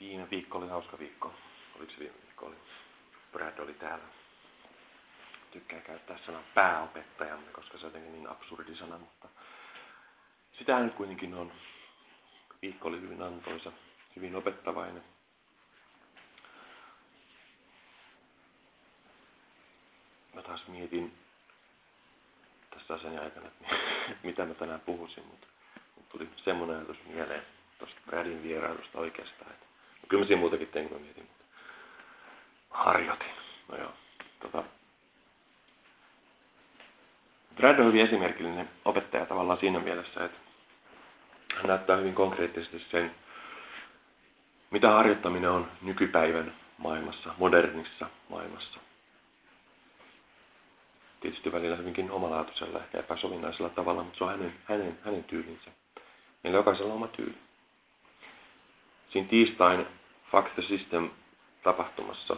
Viime viikko oli hauska viikko. Oliko se viime viikko? Oli. Brad oli täällä. Tykkää käyttää sanaa pääopettajamme, koska se on jotenkin niin absurdi sana, mutta sitä nyt kuitenkin on. Viikko oli hyvin antoisa, hyvin opettavainen. Mä taas mietin tässä asian aikana, että mitä mä tänään puhuisin, mutta, tuli semmoinen ajatus mieleen tuosta Bradin vierailusta oikeastaan. Että, kyllä mä siinä muutakin tein, kun mä mietin, harjoitin. No joo, tota, Brad on hyvin esimerkillinen opettaja tavallaan siinä mielessä, että hän näyttää hyvin konkreettisesti sen, mitä harjoittaminen on nykypäivän maailmassa, modernissa maailmassa. Tietysti välillä hyvinkin omalaatuisella, ehkä epäsovinnaisella tavalla, mutta se on hänen, hänen, hänen tyylinsä. Meillä jokaisella on oma tyyli. Siinä tiistain Fact the System tapahtumassa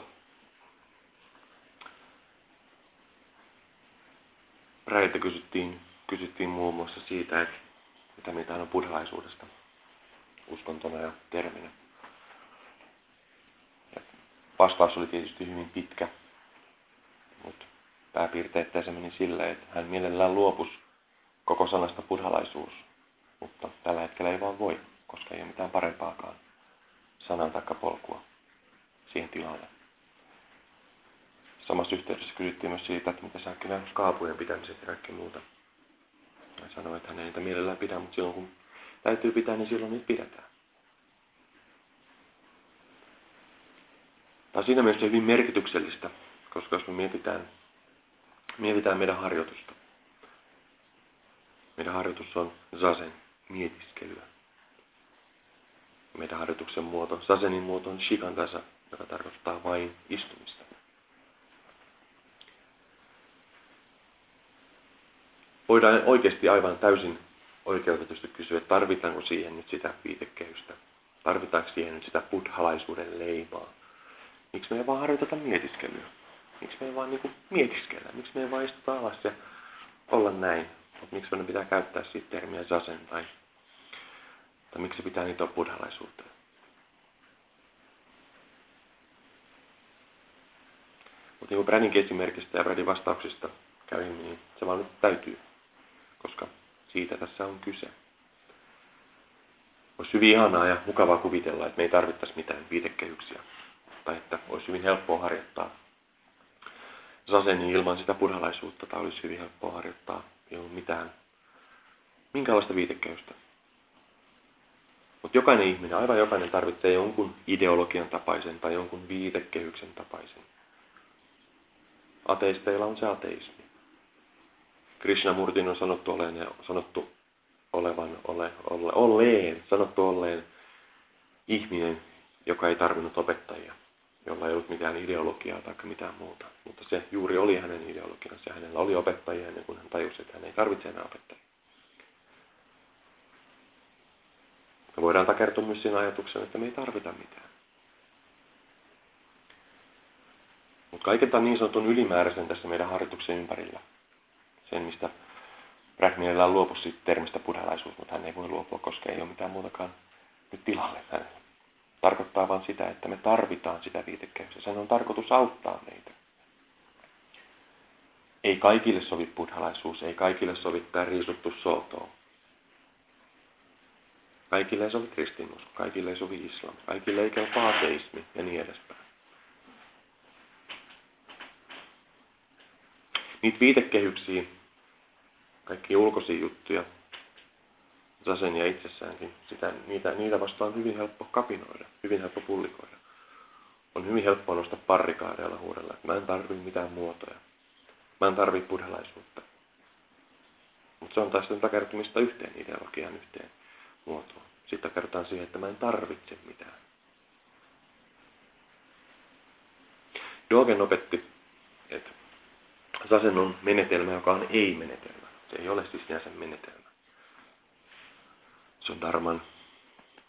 Räiltä kysyttiin, kysyttiin muun muassa siitä, että mitä mitä on buddhalaisuudesta uskontona ja terminä. Ja vastaus oli tietysti hyvin pitkä, mutta pääpiirteittäin se meni silleen, että hän mielellään luopus koko sanasta buddhalaisuus, mutta tällä hetkellä ei vaan voi, koska ei ole mitään parempaakaan sanan taikka polkua siihen tilalle. Samassa yhteydessä kysyttiin myös siitä, että mitä sä kyllä kaapujen pitämiset ja kaikkea muuta. Hän sanoi, että hän ei niitä mielellään pidä, mutta silloin kun täytyy pitää, niin silloin niitä pidetään. Tämä on siinä mielessä hyvin merkityksellistä, koska jos me mietitään, mietitään meidän harjoitusta. Meidän harjoitus on zazen, mietiskelyä. Meidän harjoituksen muoto, zazenin muoto on shikantasa, joka tarkoittaa vain istumista. voidaan oikeasti aivan täysin oikeutetusti kysyä, että tarvitaanko siihen nyt sitä viitekehystä. Tarvitaanko siihen nyt sitä buddhalaisuuden leimaa. Miksi me ei vaan harjoiteta mietiskelyä? Miksi me ei vaan niin mietiskellä? Miksi me ei vaan istuta alas ja olla näin? Miksi meidän pitää käyttää siitä termiä zasen tai, tai miksi pitää niitä buddhalaisuutta? Mutta niin kuin Bränin esimerkistä ja Bradin vastauksista kävi, niin se vaan nyt täytyy koska siitä tässä on kyse. Olisi hyvin ihanaa ja mukavaa kuvitella, että me ei tarvittaisi mitään viitekehyksiä. Tai että olisi hyvin helppoa harjoittaa saseni ilman sitä buddhalaisuutta, tai olisi hyvin helppoa harjoittaa ilman mitään, minkälaista viitekehystä. Mutta jokainen ihminen, aivan jokainen tarvitsee jonkun ideologian tapaisen tai jonkun viitekehyksen tapaisen. Ateisteilla on se ateismi. Krishnamurtin on sanottu, olen, sanottu olevan, ole, ole, olleen, sanottu olleen ihminen, joka ei tarvinnut opettajia, jolla ei ollut mitään ideologiaa tai mitään muuta. Mutta se juuri oli hänen ideologiansa ja hänellä oli opettajia ennen kuin hän tajusi, että hän ei tarvitse enää opettajia. Me voidaan takertua myös siinä ajatuksena, että me ei tarvita mitään. Mutta kaiken tämän niin sanotun ylimääräisen tässä meidän harjoituksen ympärillä sen, mistä Brad mielellään luopu siitä termistä buddhalaisuus, mutta hän ei voi luopua, koska ei ole mitään muutakaan nyt tilalle. Hän tarkoittaa vain sitä, että me tarvitaan sitä viitekehystä. Sen on tarkoitus auttaa meitä. Ei kaikille sovi buddhalaisuus, ei kaikille sovi tämä riisuttu soto. Kaikille ei sovi kristinusko, kaikille ei sovi islam, kaikille ei kelpaa ateismi ja niin edespäin. Niitä viitekehyksiä kaikki ulkoisia juttuja, Zasenia itsessäänkin, sitä, niitä, niitä vastaan on hyvin helppo kapinoida, hyvin helppo pullikoida. On hyvin helppo nostaa parrikaadeilla huudella, että mä en tarvi mitään muotoja. Mä en tarvi buddhalaisuutta. Mutta se on taas takertumista yhteen ideologian yhteen muotoon. Sitten kerrotaan siihen, että mä en tarvitse mitään. Dogen opetti, että Sasen on menetelmä, joka on ei-menetelmä. Se ei ole siis sinänsä menetelmä. Se on Darman,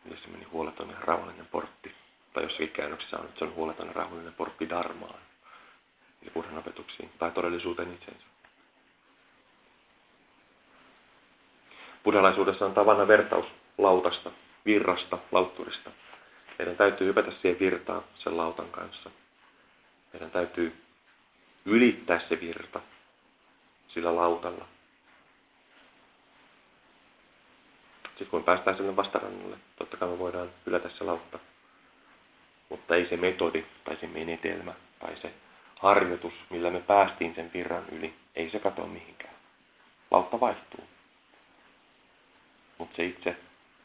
se meni, huoleton ja rauhallinen portti. Tai jossakin käännöksessä on, että se on huoleton ja rauhallinen portti Darmaan. Eli buddhan opetuksiin tai todellisuuteen itsensä. Buddhalaisuudessa on tavana vertaus lautasta, virrasta, lautturista. Meidän täytyy hypätä siihen virtaan sen lautan kanssa. Meidän täytyy ylittää se virta sillä lautalla. Sitten kun päästään sinne vastarannalle, totta kai me voidaan ylätä se lautta. Mutta ei se metodi tai se menetelmä tai se harjoitus, millä me päästiin sen virran yli, ei se katoa mihinkään. Lautta vaihtuu. Mutta se itse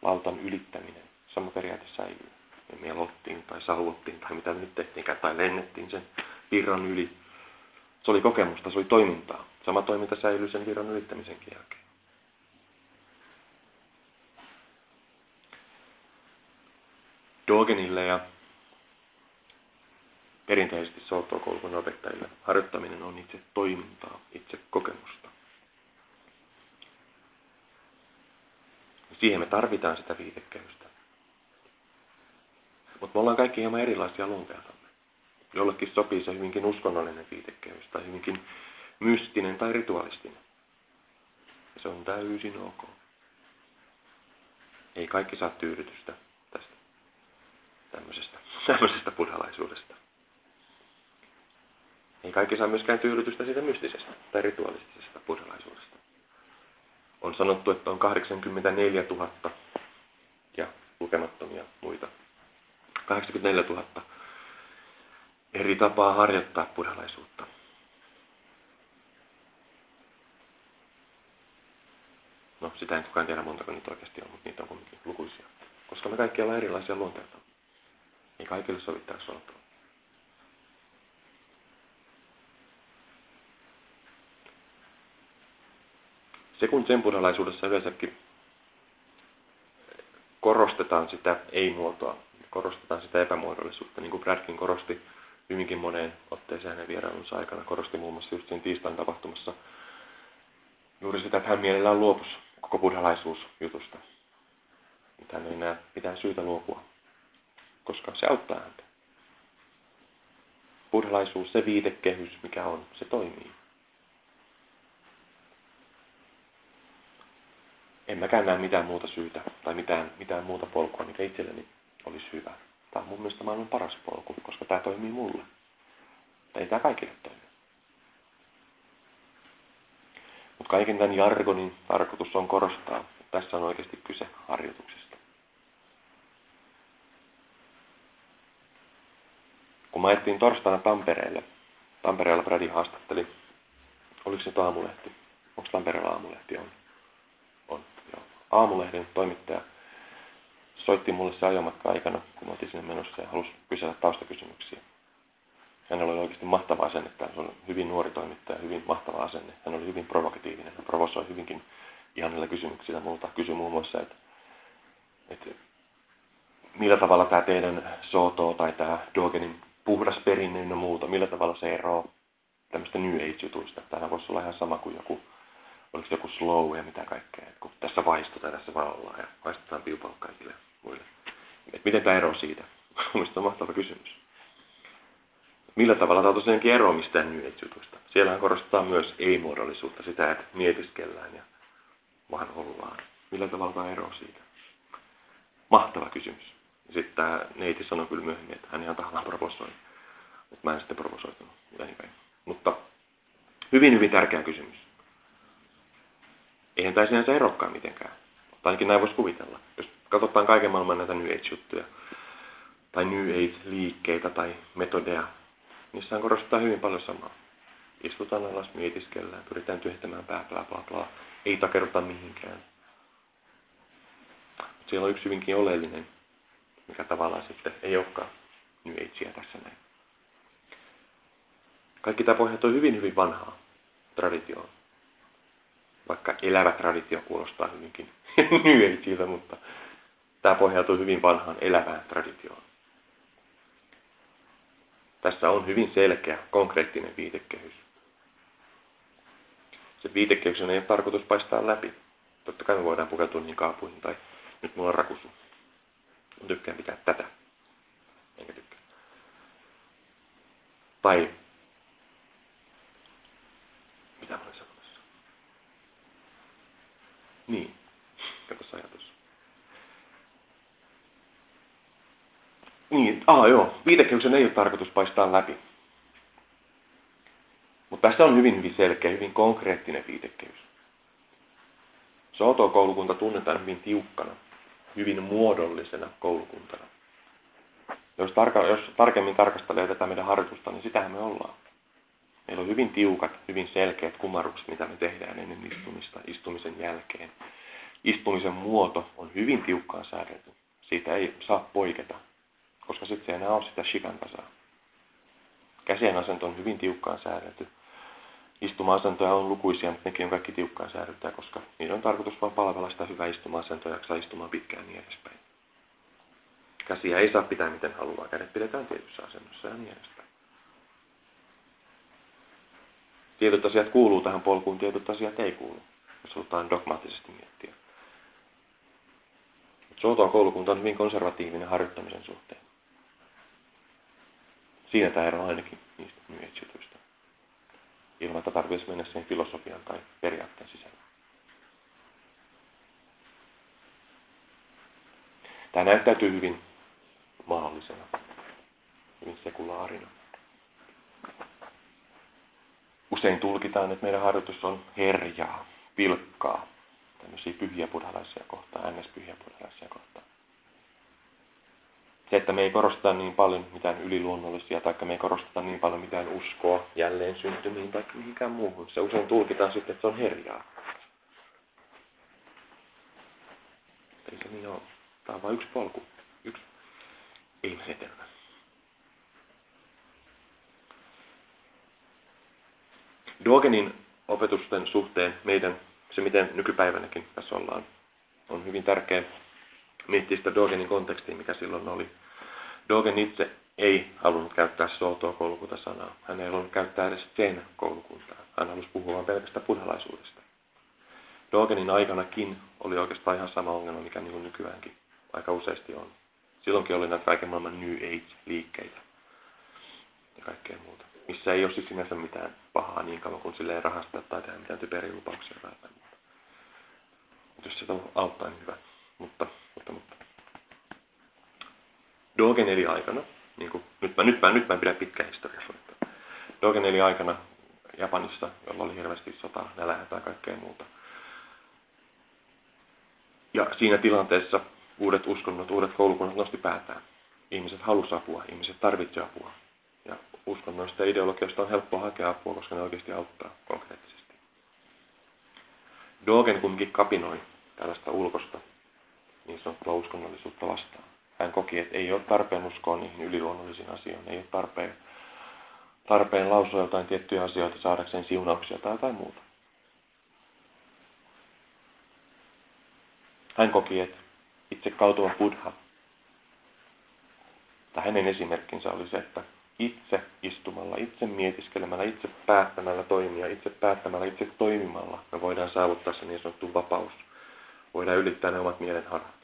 lautan ylittäminen, sama periaate säilyy. Me melottiin tai sauvottiin tai mitä nyt tehtiinkään tai lennettiin sen virran yli. Se oli kokemusta, se oli toimintaa. Sama toiminta säilyy sen virran ylittämisenkin jälkeen. Dogenille ja perinteisesti soottokoulun opettajille harjoittaminen on itse toimintaa, itse kokemusta. Siihen me tarvitaan sitä viitekehystä. Mutta me ollaan kaikki hieman erilaisia luonteeltamme. Jollekin sopii se hyvinkin uskonnollinen viitekehys tai hyvinkin mystinen tai ritualistinen. Ja se on täysin ok. Ei kaikki saa tyydytystä tästä tämmöisestä, tämmöisestä buddhalaisuudesta. Ei kaikki saa myöskään tyydytystä siitä mystisestä tai ritualistisesta buddhalaisuudesta. On sanottu, että on 84 000 ja lukemattomia muita. 84 000 eri tapaa harjoittaa buddhalaisuutta. No, sitä en kukaan tiedä montako niitä oikeasti on, mutta niitä on kuitenkin lukuisia. Koska me kaikki ollaan erilaisia luonteelta. Ei kaikille sovi tämä Se kun sempuralaisuudessa yleensäkin korostetaan sitä ei-muotoa, korostetaan sitä epämuodollisuutta, niin kuin Bradkin korosti hyvinkin moneen otteeseen hänen vierailunsa aikana, korosti muun muassa just siinä tiistain tapahtumassa juuri sitä, että hän mielellään luopuisi koko buddhalaisuusjutusta. Mutta hän ei näe mitään syytä luopua, koska se auttaa häntä. Buddhalaisuus, se viitekehys, mikä on, se toimii. En mäkään näe mitään muuta syytä tai mitään, mitään muuta polkua, mikä itselleni olisi hyvä. Tämä on mun mielestä maailman paras polku, koska tämä toimii mulle. Tai ei tämä kaikille toimi. Mutta kaiken tämän jargonin tarkoitus on korostaa, että tässä on oikeasti kyse harjoituksesta. Kun mä ajettiin torstaina Tampereelle, Tampereella Brady haastatteli, oliko se aamulehti? Onko Tampereella aamulehti on? Aamulehden toimittaja soitti mulle se ajomatka aikana, kun oltiin sinne menossa ja halusi kysellä taustakysymyksiä. Hänellä oli oikeasti mahtava asenne. Hän oli hyvin nuori toimittaja, hyvin mahtava asenne. Hän oli hyvin provokatiivinen. Hän provosoi hyvinkin ihanilla kysymyksillä multa. Kysyi muun muassa, että, että millä tavalla tämä teidän Soto tai tämä Dogenin puhdas perinne ja muuta, millä tavalla se eroaa tämmöistä New Age-jutuista. Tämähän voisi olla ihan sama kuin joku oliko joku slow ja mitä kaikkea, että kun tässä vaistutaan, tässä vaan ollaan ja vaistutaan piupalle kaikille muille. Et miten tämä ero siitä? Mielestäni on mahtava kysymys. Millä tavalla tämä on tosiaankin ero mistään Age-jutusta? Siellähän korostetaan myös ei-muodollisuutta, sitä, että mietiskellään ja vaan ollaan. Millä tavalla tämä ero siitä? Mahtava kysymys. Sitten tämä neiti sanoi kyllä myöhemmin, että hän ihan tahallaan provosoi. Mutta mä en sitten provosoitunut. Mutta hyvin, hyvin tärkeä kysymys. Eihän tämä sinänsä erokkaan mitenkään. Tai ainakin näin voisi kuvitella. Jos katsotaan kaiken maailman näitä New Age-juttuja, tai New Age-liikkeitä tai metodeja, niissähän korostetaan hyvin paljon samaa. Istutaan alas, mietiskellään, pyritään tyhjentämään pää, bla bla bla. Ei takerruta mihinkään. Mutta siellä on yksi hyvinkin oleellinen, mikä tavallaan sitten ei olekaan New Agea tässä näin. Kaikki tämä pohjautuu hyvin, hyvin vanhaa traditioon vaikka elävä traditio kuulostaa hyvinkin nyeisiltä, mutta tämä pohjautuu hyvin vanhaan elävään traditioon. Tässä on hyvin selkeä, konkreettinen viitekehys. Se viitekehys ei ole tarkoitus paistaa läpi. Totta kai me voidaan pukeutua niin kaapuihin tai nyt mulla on rakusu. Tykkään pitää tätä. Enkä tykkää. Tai mitä mä olen niin, katos ajatus. Niin, ah joo, viitekehyksen ei ole tarkoitus paistaa läpi. Mutta tässä on hyvin, hyvin selkeä, hyvin konkreettinen viitekehys. Soto-koulukunta tunnetaan hyvin tiukkana, hyvin muodollisena koulukuntana. Jos, tarka, jos tarkemmin tarkastelee tätä meidän harjoitusta, niin sitähän me ollaan. Meillä on hyvin tiukat, hyvin selkeät kumarrukset, mitä me tehdään ennen istumista, istumisen jälkeen. Istumisen muoto on hyvin tiukkaan säädelty. Siitä ei saa poiketa, koska sitten se enää ole sitä shikantasaa. Käsien asento on hyvin tiukkaan säädelty. Istuma-asentoja on lukuisia, mutta nekin on kaikki tiukkaan säädeltyä, koska niiden on tarkoitus vain palvella sitä hyvää istuma-asentoa ja jaksaa istumaan pitkään niin edespäin. Käsiä ei saa pitää miten haluaa, kädet pidetään tietyssä asennossa ja niin edespäin. Tietyt asiat kuuluu tähän polkuun, tietyt asiat ei kuulu, jos halutaan dogmaattisesti miettiä. Soutoa koulukunta on hyvin konservatiivinen harjoittamisen suhteen. Siinä tämä ero ainakin niistä myyjätsityistä. Ilman, että tarvitsisi mennä siihen filosofian tai periaatteen sisälle. Tämä näyttäytyy hyvin mahdollisena, hyvin sekulaarina. Usein tulkitaan, että meidän harjoitus on herjaa, pilkkaa, tämmöisiä pyhiä buddhalaisia kohtaan, ns-pyhiä buddhalaisia kohtaan. Se, että me ei korosteta niin paljon mitään yliluonnollisia, tai me ei korosteta niin paljon mitään uskoa jälleen syntymiin tai mihinkään muuhun. Se usein tulkitaan sitten, että se on herjaa. Ei se niin ole. Tämä on vain yksi polku, yksi ihmisetelmä. Dogenin opetusten suhteen meidän, se miten nykypäivänäkin tässä ollaan, on hyvin tärkeä miettiä sitä Dogenin kontekstia, mikä silloin oli. Dogen itse ei halunnut käyttää Sotoa koulukunta-sanaa. Hän ei halunnut käyttää edes sen koulukuntaa. Hän halusi puhua vain pelkästään buddhalaisuudesta. Dogenin aikanakin oli oikeastaan ihan sama ongelma, mikä niin kuin nykyäänkin aika useasti on. Silloinkin oli näitä kaiken maailman New Age-liikkeitä ja kaikkea muuta missä ei ole siis sinänsä mitään pahaa niin kauan kuin sille ei tai tehdä mitään typeriä lupauksia tai muuta. Mutta jos se auttaa, niin hyvä. Mutta, mutta, mutta. Dogen eli aikana, niin kuin, nyt, mä, nyt, mä, nyt mä en pidä pitkä historia suunnittaa. Dogen eli aikana Japanissa, jolla oli hirveästi sota, nälää tai kaikkea muuta. Ja siinä tilanteessa uudet uskonnot, uudet koulukunnat nosti päätään. Ihmiset halusivat apua, ihmiset tarvitsevat apua ja uskonnoista ja ideologioista on helppo hakea apua, koska ne oikeasti auttaa konkreettisesti. Dogen kumminkin kapinoi tällaista ulkosta niin sanottua uskonnollisuutta vastaan. Hän koki, että ei ole tarpeen uskoa niihin yliluonnollisiin asioihin, ei ole tarpeen, tarpeen lausua jotain tiettyjä asioita saadakseen siunauksia tai jotain muuta. Hän koki, että itse kautuva Buddha, tai hänen esimerkkinsä oli se, että itse istumalla, itse mietiskelemällä, itse päättämällä toimia, itse päättämällä, itse toimimalla me voidaan saavuttaa se niin sanottu vapaus. Voidaan ylittää ne omat mielenharhat.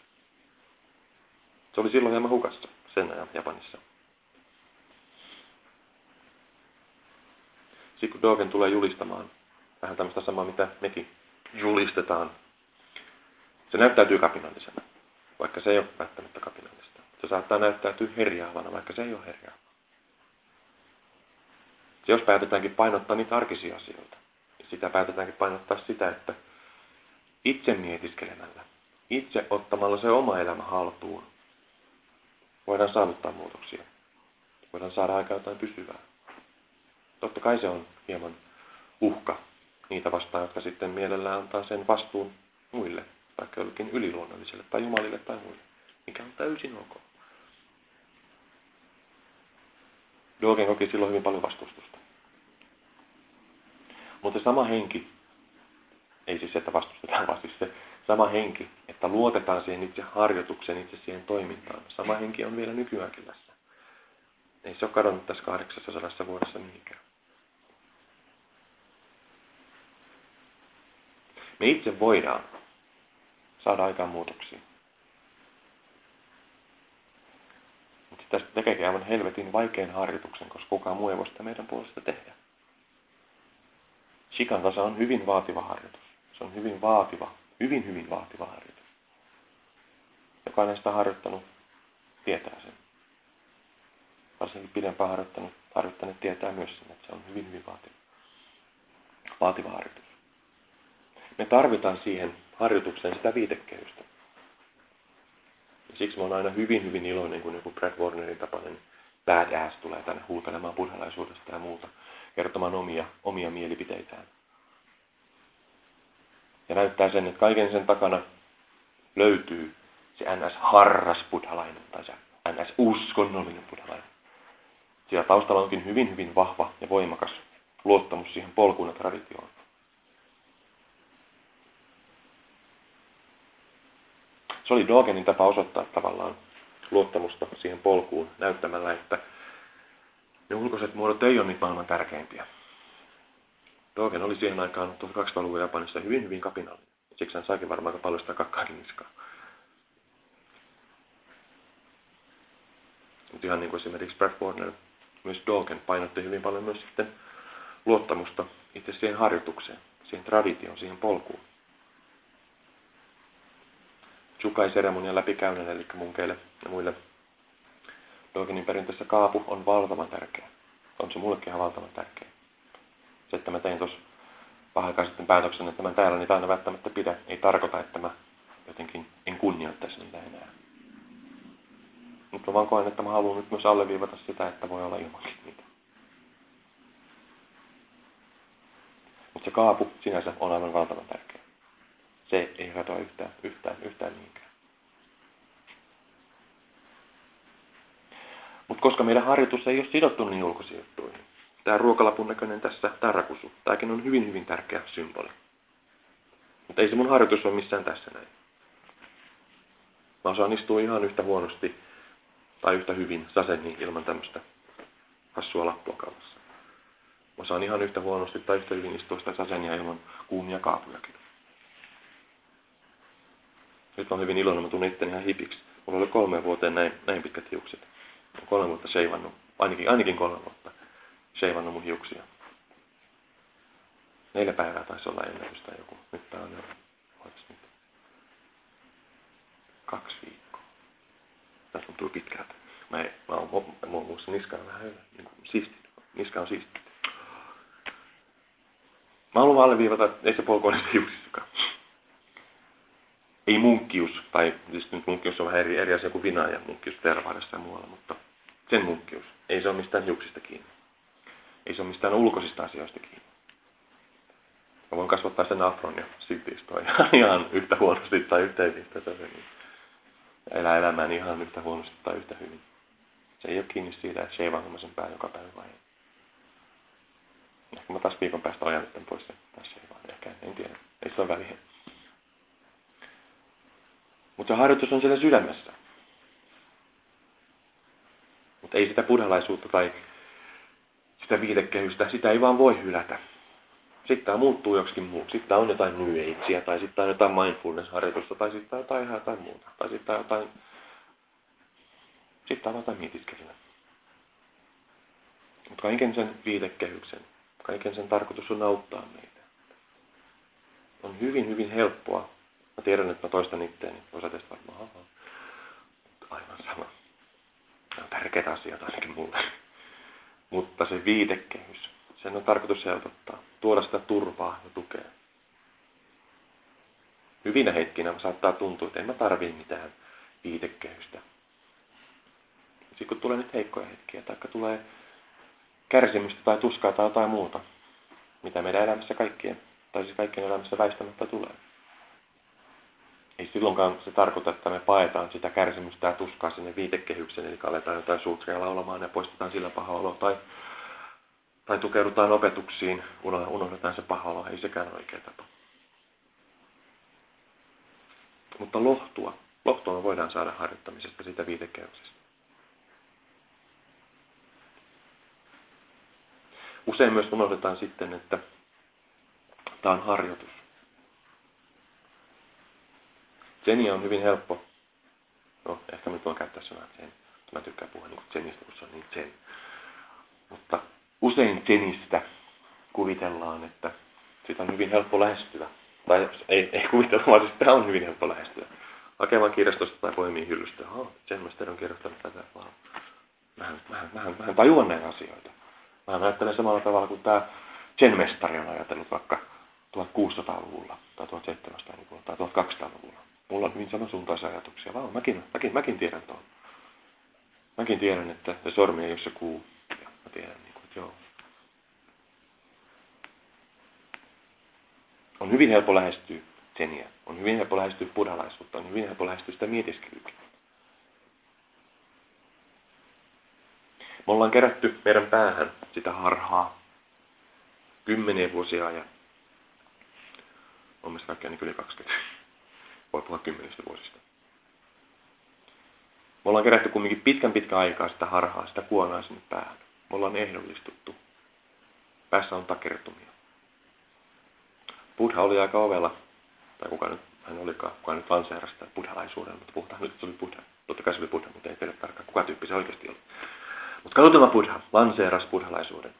Se oli silloin hieman hukassa sen ajan Japanissa. Kun Dogen tulee julistamaan vähän tämmöistä samaa, mitä mekin julistetaan, se näyttäytyy kapinallisena, vaikka se ei ole välttämättä kapinallista. Se saattaa näyttäytyä herjaavana, vaikka se ei ole herjaava. Jos päätetäänkin painottaa niitä arkisia asioita, sitä päätetäänkin painottaa sitä, että itse mietiskelemällä, itse ottamalla se oma elämä haltuun, voidaan saavuttaa muutoksia. Voidaan saada aikaan jotain pysyvää. Totta kai se on hieman uhka niitä vastaan, jotka sitten mielellään antaa sen vastuun muille, vaikka jollekin yliluonnolliselle tai jumalille tai muille, mikä on täysin ok. Dogen koki silloin hyvin paljon vastustusta. Mutta sama henki, ei siis se, että vastustetaan, vaan siis se sama henki, että luotetaan siihen itse harjoitukseen, itse siihen toimintaan. Sama henki on vielä nykyäänkin tässä. Ei se ole kadonnut tässä 800 vuodessa mihinkään. Me itse voidaan saada aikaan muutoksia. tästä tekeekin aivan helvetin vaikean harjoituksen, koska kukaan muu ei voi sitä meidän puolesta tehdä. Shikan tasa on hyvin vaativa harjoitus. Se on hyvin vaativa, hyvin hyvin vaativa harjoitus. Jokainen sitä harjoittanut tietää sen. varsinkin pidempään harjoittanut, harjoittaneet tietää myös sen, että se on hyvin, hyvin vaativa, vaativa harjoitus. Me tarvitaan siihen harjoitukseen sitä viitekehystä. Ja siksi mä oon aina hyvin, hyvin iloinen, kun joku Brad Warnerin tapainen badass tulee tänne huutelemaan buddhalaisuudesta ja muuta, kertomaan omia, omia mielipiteitään. Ja näyttää sen, että kaiken sen takana löytyy se NS-harras buddhalainen tai se NS-uskonnollinen buddhalainen. Siellä taustalla onkin hyvin, hyvin vahva ja voimakas luottamus siihen polkuun ja traditioon. Se oli Dogenin tapa osoittaa tavallaan luottamusta siihen polkuun näyttämällä, että ne ulkoiset muodot ei ole niitä maailman tärkeimpiä. Dogen oli siihen aikaan 1200-luvun Japanissa hyvin, hyvin kapinallinen. Siksi hän saikin varmaan aika paljon sitä kakkaakin niskaa. Mutta ihan niin kuin esimerkiksi Brad Warner, myös Dogen painotti hyvin paljon myös sitten luottamusta itse siihen harjoitukseen, siihen traditioon, siihen polkuun. Chukai-seremonian läpikäyneen, eli munkeille ja muille Dogenin perinteessä kaapu on valtavan tärkeä. On se mullekin ihan valtavan tärkeä. Se, että mä tein tuossa vähän sitten päätöksen, että mä täällä niitä aina välttämättä pidä, ei tarkoita, että mä jotenkin en kunnioittaisi niitä enää. Mutta mä vaan koen, että mä haluan nyt myös alleviivata sitä, että voi olla ilmankin niitä. Mutta se kaapu sinänsä on aivan valtavan tärkeä. Se ei katoa yhtään, yhtään, yhtään niinkään. Mutta koska meidän harjoitus ei ole sidottu niin ulkoisiin juttuihin, tämä ruokalapun näköinen tässä tarrakusu, tämäkin on hyvin, hyvin tärkeä symboli. Mutta ei se mun harjoitus ole missään tässä näin. Mä osaan istua ihan yhtä huonosti tai yhtä hyvin saseni ilman tämmöistä hassua lappua kaulassa. Mä saan ihan yhtä huonosti tai yhtä hyvin istua sitä sasenia ilman kuumia kaapujakin. Nyt oon hyvin iloinen, mä tunnen itteni ihan hipiksi. Mulla oli kolme vuoteen näin, näin pitkät hiukset. Mä kolme vuotta seivannut, ainakin, ainakin kolme vuotta seivannut mun hiuksia. Neljä päivää taisi olla ennätystä joku. Nyt tää on jo? Kaksi viikkoa. Tässä tuntuu pitkältä. Mä, mä oon, mä oon muussa niska on vähän niin kuin siisti. Niska on siisti. Mä haluan alleviivata, että ei se polku ole hiuksissakaan ei munkkius, tai siis nyt munkkius on vähän eri, eri asia kuin vina ja munkkius tervahdessa ja muualla, mutta sen munkkius, ei se ole mistään hiuksista kiinni. Ei se ole mistään ulkoisista asioista kiinni. Mä voin kasvattaa sen afron ja silti ihan, ihan yhtä huonosti tai yhtä hyvin. Niin. Ja elää elämään ihan yhtä huonosti tai yhtä hyvin. Se ei ole kiinni siitä, että sheivaan sen pää joka päivä vai ei. Ehkä mä taas viikon päästä ajan pois sen taas sheivaan. Ehkä en tiedä. Ei se ole väliä. Mutta se harjoitus on siellä sydämessä. Mutta ei sitä buddhalaisuutta tai sitä viitekehystä, sitä ei vaan voi hylätä. Sitten tämä muuttuu joksikin muuksi. Sitten on jotain Agea, tai sitten on jotain mindfulness-harjoitusta, tai sitten tämä on jotain ihan jotain muuta. Tai sitten tämä on jotain, sitten on jotain mietiskelyä. Mutta kaiken sen viitekehyksen, kaiken sen tarkoitus on auttaa meitä. On hyvin, hyvin helppoa Tiedän, että mä toistan itteeni. Osa teistä varmaan, aivan sama. Nämä on tärkeitä asioita ainakin mulle. Mutta se viitekehys, sen on tarkoitus helpottaa, tuoda sitä turvaa ja tukea. Hyvinä hetkinä saattaa tuntua, että en mä tarvii mitään viitekehystä. Sitten kun tulee nyt heikkoja hetkiä, tai tulee kärsimystä tai tuskaa tai jotain muuta, mitä meidän elämässä kaikkien, tai siis kaikkien elämässä väistämättä tulee ei silloinkaan se tarkoita, että me paetaan sitä kärsimystä ja tuskaa sinne viitekehykseen, eli aletaan jotain suutria laulamaan ja poistetaan sillä paha olo, tai, tai tukeudutaan opetuksiin, unohdetaan se paha olo, ei sekään oikea tapa. Mutta lohtua, lohtua me voidaan saada harjoittamisesta sitä viitekehyksestä. Usein myös unohdetaan sitten, että tämä on harjoitus. Zenia on hyvin helppo. No, ehkä nyt voin käyttää sanaa zen. Mä tykkään puhua niin zenistä, kun se on niin zen. Mutta usein zenistä kuvitellaan, että sitä on hyvin helppo lähestyä. Tai ei, ei kuvitella, vaan sitä on hyvin helppo lähestyä. Hakemaan kirjastosta tai poimii hyllystä. Oh, zen on kirjoittanut tätä. Wow. Mähän, mähän, mähän, mähän tajuan näitä asioita. Mä ajattelen samalla tavalla kuin tämä Zen-mestari on ajatellut vaikka 1600-luvulla tai 1700-luvulla tai 1200-luvulla. On hyvin samansuuntaisia ajatuksia, vaan mäkin, mäkin, mäkin tiedän tuon. Mäkin tiedän, että se sormi ei ole se kuu. Ja mä tiedän, niin kuin, että joo. On hyvin helppo lähestyä Zeniä. On hyvin helppo lähestyä buddhalaisuutta. On hyvin helppo lähestyä sitä mietiskelyä. Me ollaan kerätty meidän päähän sitä harhaa kymmeniä vuosia ajan. On mielestä kaikkea niin yli 20. Voi puhua kymmenistä vuosista. Me ollaan kerätty kumminkin pitkän pitkän aikaa sitä harhaa, sitä kuonaa sinne päähän. Me ollaan ehdollistuttu. Päässä on takertumia. Buddha oli aika ovella, tai kuka nyt hän olikaan, kuka nyt lanseerasi buddhalaisuuden, mutta puhutaan nyt, se oli Buddha. Totta kai se oli Buddha, mutta ei tiedä tarkkaan, kuka tyyppi se oikeasti oli. Mutta Gautama Buddha lanseerasi buddhalaisuuden.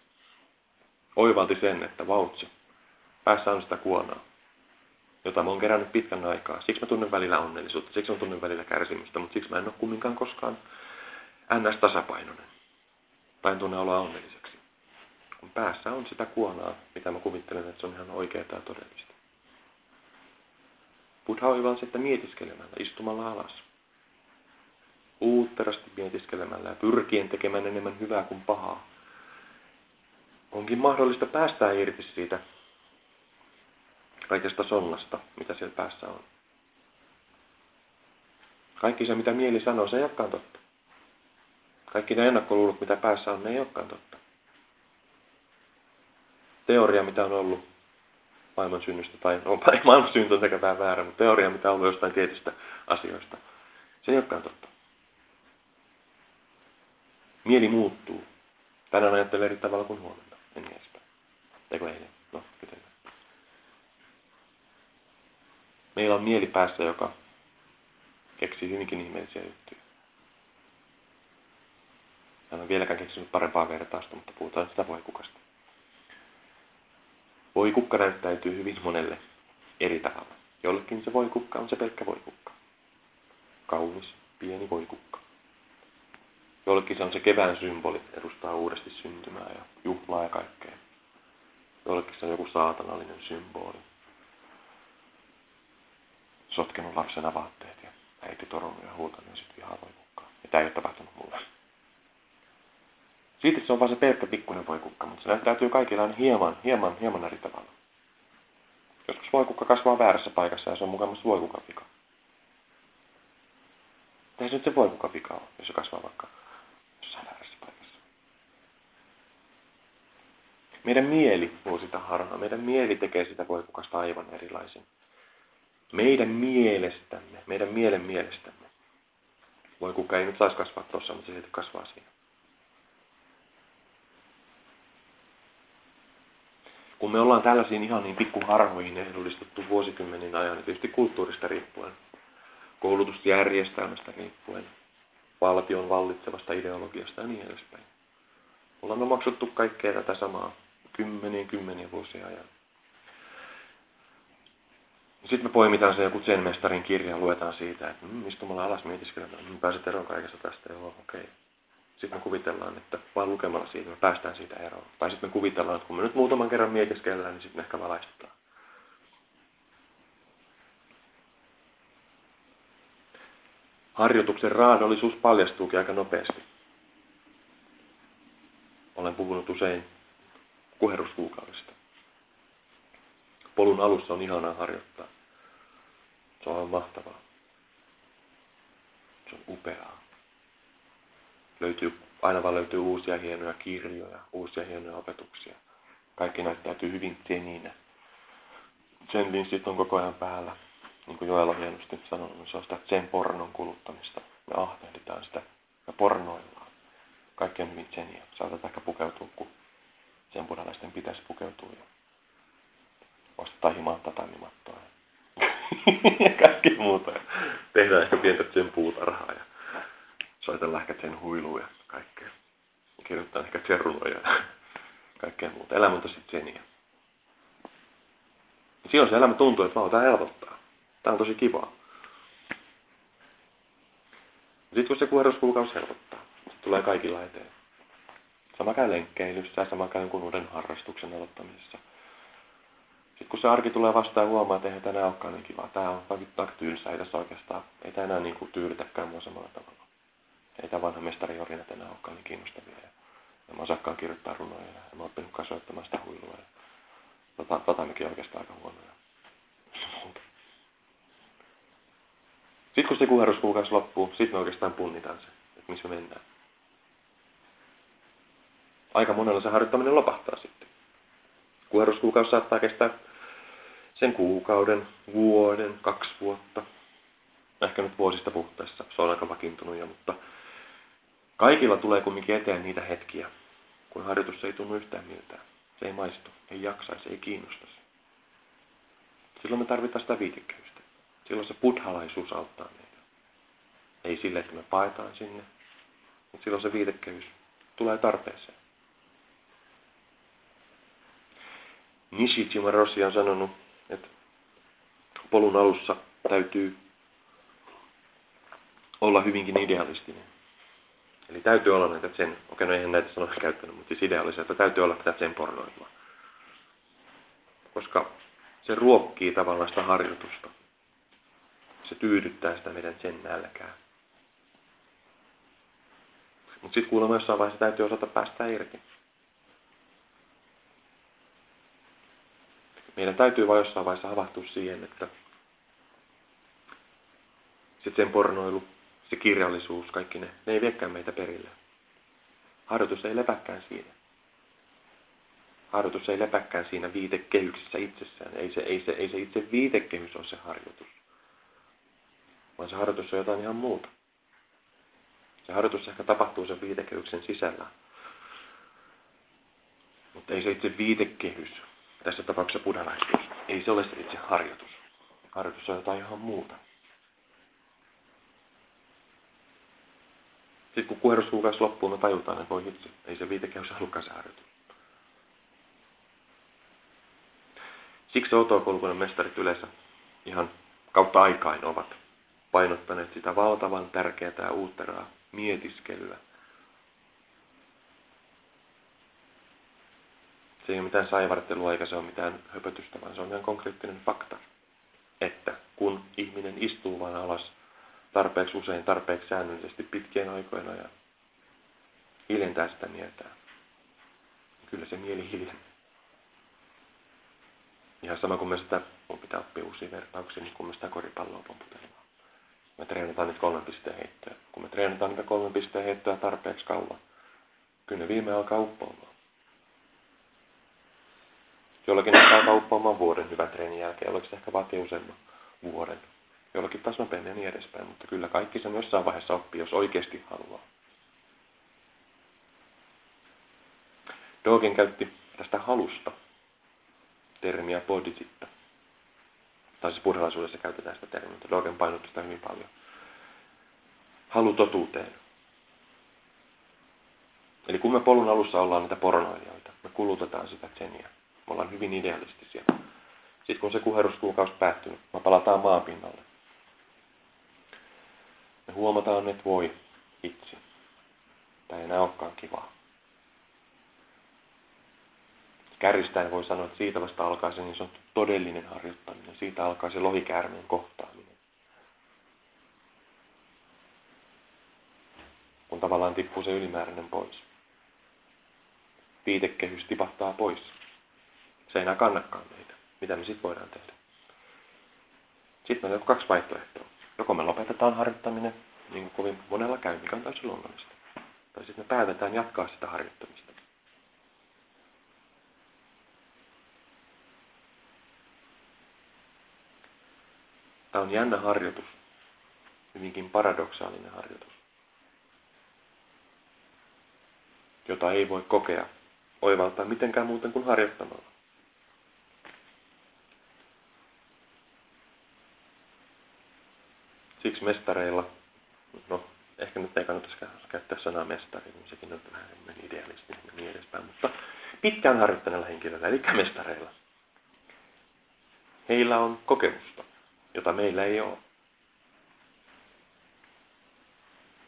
Oivalti sen, että vautsi, päässä on sitä kuonaa, jota mä oon kerännyt pitkän aikaa. Siksi mä tunnen välillä onnellisuutta, siksi mä tunnen välillä kärsimystä, mutta siksi mä en ole kumminkaan koskaan ns-tasapainoinen. Tai en tunne olla onnelliseksi. Kun päässä on sitä kuonaa, mitä mä kuvittelen, että se on ihan oikeaa ja todellista. Buddha oivalsi, että mietiskelemällä, istumalla alas uutterasti mietiskelemällä ja pyrkien tekemään enemmän hyvää kuin pahaa, onkin mahdollista päästää irti siitä kaikesta sonnasta, mitä siellä päässä on. Kaikki se, mitä mieli sanoo, se ei olekaan totta. Kaikki ne ennakkoluulot, mitä päässä on, ne ei olekaan totta. Teoria, mitä on ollut maailman synnystä, tai on maailman synty on vähän väärä, mutta teoria, mitä on ollut jostain tietystä asioista, se ei olekaan totta. Mieli muuttuu. Tänään ajattelen eri tavalla kuin huomenna. En niin edespäin. Eikö eilen? No, miten? Meillä on mieli päässä, joka keksii hyvinkin ihmeellisiä juttuja. En ole vieläkään keksinyt parempaa vertausta, mutta puhutaan sitä voikukasta. Voikukka näyttäytyy hyvin monelle eri tavalla. Jollekin se voikukka on se pelkkä voikukka. Kaunis, pieni voikukka. Jollekin se on se kevään symboli, edustaa uudesti syntymää ja juhlaa ja kaikkea. Jollekin se on joku saatanallinen symboli. Sotkenut lapsena vaatteet ja äiti torunut ja huutanut ja sitten vihaa voikukkaa. Ja tämä ei ole tapahtunut mulle. Siitä se on vaan se pelkkä pikkuinen voikukka, mutta se näyttäytyy kaikilla hieman, hieman, hieman eri tavalla. Joskus voikukka kasvaa väärässä paikassa ja se on mukamassa voikukan vika. Tai se nyt se voikukan vika on, jos se kasvaa vaikka Meidän mieli luo sitä harhaa. Meidän mieli tekee sitä voikukasta aivan erilaisen. Meidän mielestämme, meidän mielen mielestämme. Voikukka ei nyt saisi kasvaa tuossa, mutta se silti kasvaa siinä. Kun me ollaan tällaisiin ihan niin pikkuharhoihin ehdollistuttu vuosikymmenin ajan, niin tietysti kulttuurista riippuen, koulutusjärjestelmästä riippuen, valtion vallitsevasta ideologiasta ja niin edespäin. Ollaan me maksuttu kaikkea tätä samaa kymmenien kymmeniä vuosia ajan. Sitten me poimitaan se joku sen mestarin kirja, luetaan siitä, että mm, istumalla alas mietiskelemään, mm, pääset eroon kaikesta tästä, joo, okei. Okay. Sitten me kuvitellaan, että vain lukemalla siitä me päästään siitä eroon. Tai sitten me kuvitellaan, että kun me nyt muutaman kerran mietiskellään, niin sitten me ehkä valaistutaan. Harjoituksen raadollisuus paljastuukin aika nopeasti. Olen puhunut usein kuheruskuukaudesta. Polun alussa on ihanaa harjoittaa. Se on mahtavaa. Se on upeaa. Löytyy, aina vaan löytyy uusia hienoja kirjoja, uusia hienoja opetuksia. Kaikki näyttäytyy hyvin teninä. Sen linssit on koko ajan päällä. Niin kuin Joel on hienosti sanonut, niin se on sitä sen pornon kuluttamista. Me ahdehditaan sitä. Me pornoillaan. Kaikki on hyvin tseniä. Saatat ehkä pukeutua, kun sen buddhalaisten pitäisi pukeutua ostaa himaa tatamimattoa ja kaikki muuta. Ja tehdään ehkä pientä sen puutarhaa ja soitella ehkä sen huiluja ja kaikkea. Ja kirjoittaa ehkä tserrunoja ja kaikkea muuta. Elämä on tosi tseniä. Ja silloin se elämä tuntuu, että vau, tämä helpottaa. Tämä on tosi kivaa. Sitten kun se kuheruskuukausi helpottaa, tulee kaikilla eteen. Sama käy lenkkeilyssä ja sama käy uuden harrastuksen aloittamisessa. Sitten kun se arki tulee vastaan ja huomaa, että eihän tänään olekaan niin kiva. Tämä on aika tylsä, ei tässä oikeastaan, ei tämä enää niin tyydytäkään mua samalla tavalla. Ei tämä vanha mestari Jorina tänään olekaan niin kiinnostavia. Ja mä osakkaan kirjoittaa runoja ja mä oon oppinut kasvattamaan sitä huilua. Ja tota, tota mekin oikeastaan aika huonoja. Sitten kun se kuheruskuukausi loppuu, sitten me oikeastaan punnitaan se, että missä me mennään. Aika monella se harjoittaminen lopahtaa sitten. Kuheruskuukausi saattaa kestää sen kuukauden, vuoden, kaksi vuotta. Ehkä nyt vuosista puhuttaessa, se on aika vakiintunut jo, mutta kaikilla tulee kumminkin eteen niitä hetkiä, kun harjoitus ei tunnu yhtään miltään. Se ei maistu, ei jaksaisi, ei kiinnostaisi. Silloin me tarvitaan sitä viitekehystä. Silloin se buddhalaisuus auttaa meitä. Ei sille, että me paetaan sinne, mutta silloin se viitekehys tulee tarpeeseen. Nishijima Rossi on sanonut, että polun alussa täytyy olla hyvinkin idealistinen. Eli täytyy olla näitä sen, okei no eihän näitä sanoja käyttänyt, mutta siis että täytyy olla tätä sen pornoilua. Koska se ruokkii tavallaan sitä harjoitusta. Se tyydyttää sitä meidän sen nälkää. Mutta sitten kuulemma jossain vaiheessa täytyy osata päästä irti. Meidän täytyy vain jossain vaiheessa havahtua siihen, että sitten sen pornoilu, se kirjallisuus, kaikki ne, ne ei viekään meitä perille. Harjoitus ei lepäkään siinä. Harjoitus ei lepäkään siinä viitekehyksessä itsessään. Ei se, ei, se, ei se itse viitekehys ole se harjoitus. Vaan se harjoitus on jotain ihan muuta. Se harjoitus ehkä tapahtuu sen viitekehyksen sisällä. Mutta ei se itse viitekehys, tässä tapauksessa buddhalaisuus, ei se ole se itse harjoitus. Harjoitus on jotain ihan muuta. Sitten kun kuheruskuukausi loppuu, me tajutaan, että voi vitsi, ei se viitekehys ollutkaan se harjoitus. Siksi otokolkunen mestarit yleensä ihan kautta aikain ovat painottaneet sitä valtavan tärkeää ja uutteraa mietiskelyä. Se ei ole mitään saivartelua eikä se ole mitään höpötystä, vaan se on ihan konkreettinen fakta. Että kun ihminen istuu vain alas tarpeeksi usein, tarpeeksi säännöllisesti pitkien aikoina ja hiljentää sitä mieltään, niin kyllä se mieli hiljenee. Ihan sama kuin me sitä, mun pitää oppia uusia vertauksia, niin kun me sitä koripalloa pomputellaan. Me treenataan nyt kolmen pisteen heittoja. Kun me treenataan niitä kolmen pisteen heittoja tarpeeksi kauan, kyllä ne viime alkaa uppoamaan. Jollakin alkaa uppoamaan vuoden hyvän treenin jälkeen, jollakin se ehkä vaatii useamman vuoden. Jollakin taas nopeammin ja niin edespäin, mutta kyllä kaikki sen jossain vaiheessa oppii, jos oikeasti haluaa. Dogen käytti tästä halusta termiä bodhicitta. Tai siis buddhalaisuudessa käytetään sitä termiä, mutta Dogen painottaa sitä hyvin paljon. Halu totuuteen. Eli kun me polun alussa ollaan niitä poronoilijoita, me kulutetaan sitä tseniä. Me ollaan hyvin idealistisia. Sitten kun se kuheruskuukausi päättynyt, me palataan maapinnalle. Me huomataan, että voi itse. Tämä ei enää olekaan kivaa. Kärjistäen voi sanoa, että siitä vasta alkaa se niin sanottu todellinen harjoittaminen. Siitä alkaa se lohikäärmeen kohtaaminen. Kun tavallaan tippuu se ylimääräinen pois. Viitekehys tipahtaa pois. Se ei enää kannakaan meitä. Mitä me sitten voidaan tehdä? Sitten meillä on kaksi vaihtoehtoa. Joko me lopetetaan harjoittaminen, niin kuin kovin monella käy, mikä on täysin luonnollista. Tai sitten me päätetään jatkaa sitä harjoittamista. Tämä on jännä harjoitus. Hyvinkin paradoksaalinen harjoitus. Jota ei voi kokea oivaltaa mitenkään muuten kuin harjoittamalla. Siksi mestareilla, no ehkä nyt ei kannata käyttää sanaa mestari, niin sekin on vähän idealisti ja niin edespäin, mutta pitkään harjoittaneilla henkilöillä, eli mestareilla, heillä on kokemusta jota meillä ei ole.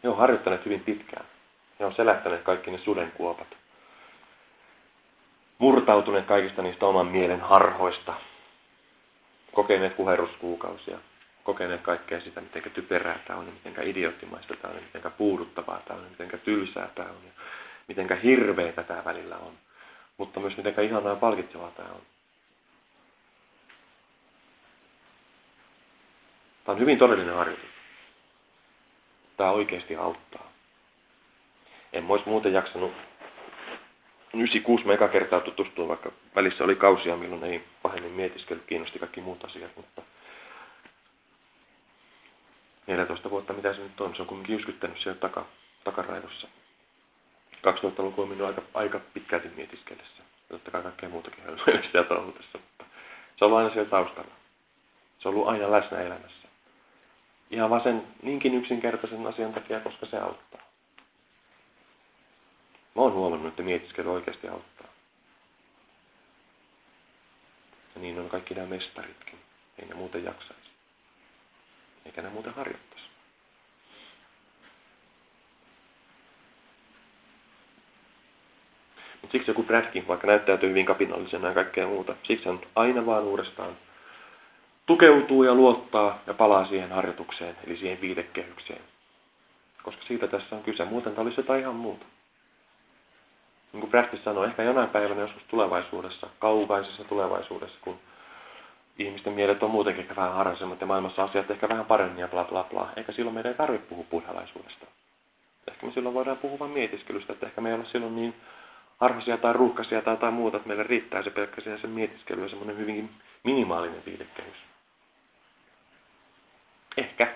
Ne on harjoittaneet hyvin pitkään. Ne on selättäneet kaikki ne sudenkuopat. Murtautuneet kaikista niistä oman mielen harhoista. Kokeneet kuheruskuukausia. Kokeneet kaikkea sitä, miten typerää tämä on, miten idioottimaista tämä on, miten puuduttavaa tämä on, miten tylsää tämä on, ja miten hirveä tämä välillä on. Mutta myös miten ihanaa ja palkitsevaa tämä on. Tämä on hyvin todellinen harjoitus. Tämä oikeasti auttaa. En olisi muuten jaksanut 96 megakertaa tutustua, vaikka välissä oli kausia, milloin ei pahemmin mietiskely, kiinnosti kaikki muut asiat, mutta 14 vuotta, mitä se nyt on, se on kuitenkin jyskyttänyt siellä taka, takaraidossa. 2000-luku on mennyt aika, aika pitkälti mietiskellessä. Totta kai kaikkea muutakin hölmöä sitä touhutessa, mutta se on ollut aina siellä taustalla. Se on ollut aina läsnä elämässä. Ihan vaan sen niinkin yksinkertaisen asian takia, koska se auttaa. Mä oon huomannut, että mietiskely oikeasti auttaa. Ja niin on kaikki nämä mestaritkin. Ei ne muuten jaksaisi. Eikä ne muuten harjoittaisi. Mutta siksi joku Bradkin, vaikka näyttäytyy hyvin kapinallisena ja kaikkea muuta, siksi hän aina vaan uudestaan tukeutuu ja luottaa ja palaa siihen harjoitukseen, eli siihen viitekehykseen. Koska siitä tässä on kyse. Muuten tämä olisi jotain ihan muuta. Niin kuin Bradkin sanoi, ehkä jonain päivänä joskus tulevaisuudessa, kaukaisessa tulevaisuudessa, kun ihmisten mielet on muutenkin ehkä vähän harraisemmat ja maailmassa asiat ehkä vähän paremmin ja bla bla bla. Eikä silloin meidän ei tarvitse puhua buddhalaisuudesta. Ehkä me silloin voidaan puhua vain mietiskelystä, että ehkä me ei ole silloin niin harhaisia tai ruuhkaisia tai jotain muuta, että meille riittää se pelkkä sen mietiskely ja semmoinen hyvinkin minimaalinen viidekehys. Ehkä.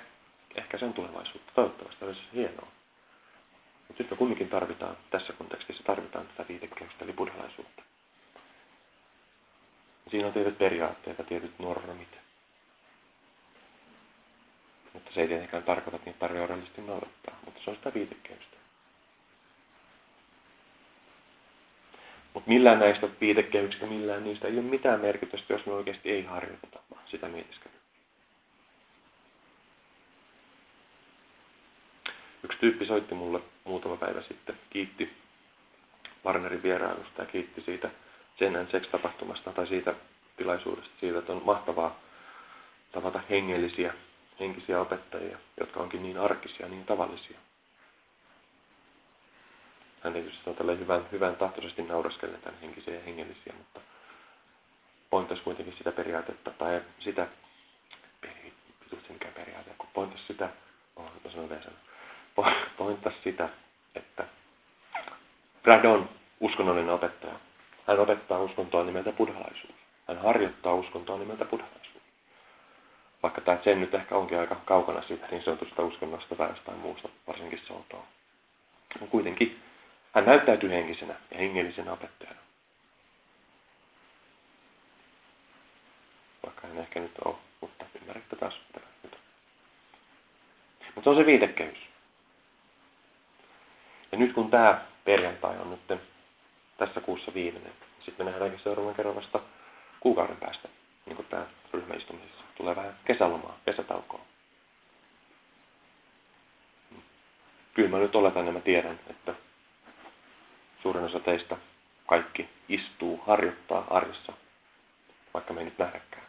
Ehkä sen tulevaisuutta. Toivottavasti olisi hienoa. Mutta nyt me kumminkin tarvitaan, tässä kontekstissa tarvitaan tätä viitekehystä, eli buddhalaisuutta. Siinä on tietyt periaatteet ja tietyt normit. Mutta se ei tietenkään tarkoita, että niitä tarvitsee orallisesti noudattaa, mutta se on sitä viitekehystä. Mutta millään näistä viitekehyksistä, millään niistä ei ole mitään merkitystä, jos me oikeasti ei harjoiteta sitä mietiskelyä. Yksi tyyppi soitti mulle muutama päivä sitten, kiitti partnerin vierailusta ja kiitti siitä Zen Sex-tapahtumasta tai siitä tilaisuudesta, siitä, että on mahtavaa tavata hengellisiä, henkisiä opettajia, jotka onkin niin arkisia, niin tavallisia. Hän tietysti on hyvän, hyvän tahtoisesti nauraskellen tämän henkisiä ja hengellisiä, mutta pointtasi kuitenkin sitä periaatetta tai sitä, pituutti mikä periaate, kun pointtasi sitä, oh, sanon pointtasi sitä, että Brad on uskonnollinen opettaja. Hän opettaa uskontoa nimeltä buddhalaisuus. Hän harjoittaa uskontoa nimeltä buddhalaisuus. Vaikka tämä sen nyt ehkä onkin aika kaukana siitä niin sanotusta uskonnosta tai jostain muusta, varsinkin. Mutta kuitenkin hän näyttäytyy henkisenä ja hengellisenä opettajana. Vaikka hän ehkä nyt on, mutta ymmärrätte taas mitä nyt Mutta se on se viitekehys. Ja nyt kun tämä perjantai on nyt tässä kuussa viimeinen, sitten me nähdäänkin seuraavan kerran vasta kuukauden päästä, niin kuin tämä ryhmäistumisessa. Tulee vähän kesälomaa, kesätaukoa. Kyllä mä nyt oletan ja mä tiedän, että suurin osa teistä kaikki istuu, harjoittaa arjessa, vaikka me ei nyt nähdäkään.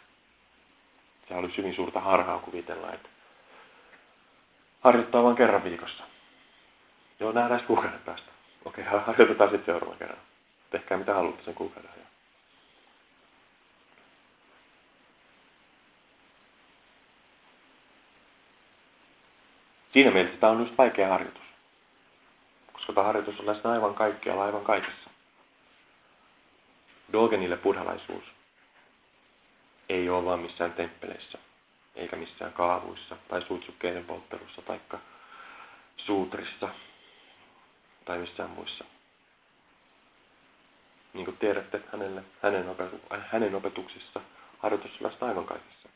Se olisi hyvin suurta harhaa kuvitella, että harjoittaa vain kerran viikossa. Joo, nähdään kuukauden päästä. Okei, harjoitetaan sitten seuraavan kerran. Tehkää mitä haluatte sen kuukauden ajan. Siinä mielessä tämä on just vaikea harjoitus. Koska tämä harjoitus on läsnä aivan kaikkialla, aivan kaikessa. Dogenille buddhalaisuus ei ole vain missään temppeleissä, eikä missään kaavuissa tai suitsukkeiden polttelussa tai suutrissa tai missään muissa. Niin kuin tiedätte, hänelle, hänen, opetu, hänen opetuksissa harjoitus on läsnä aivan kaikessa.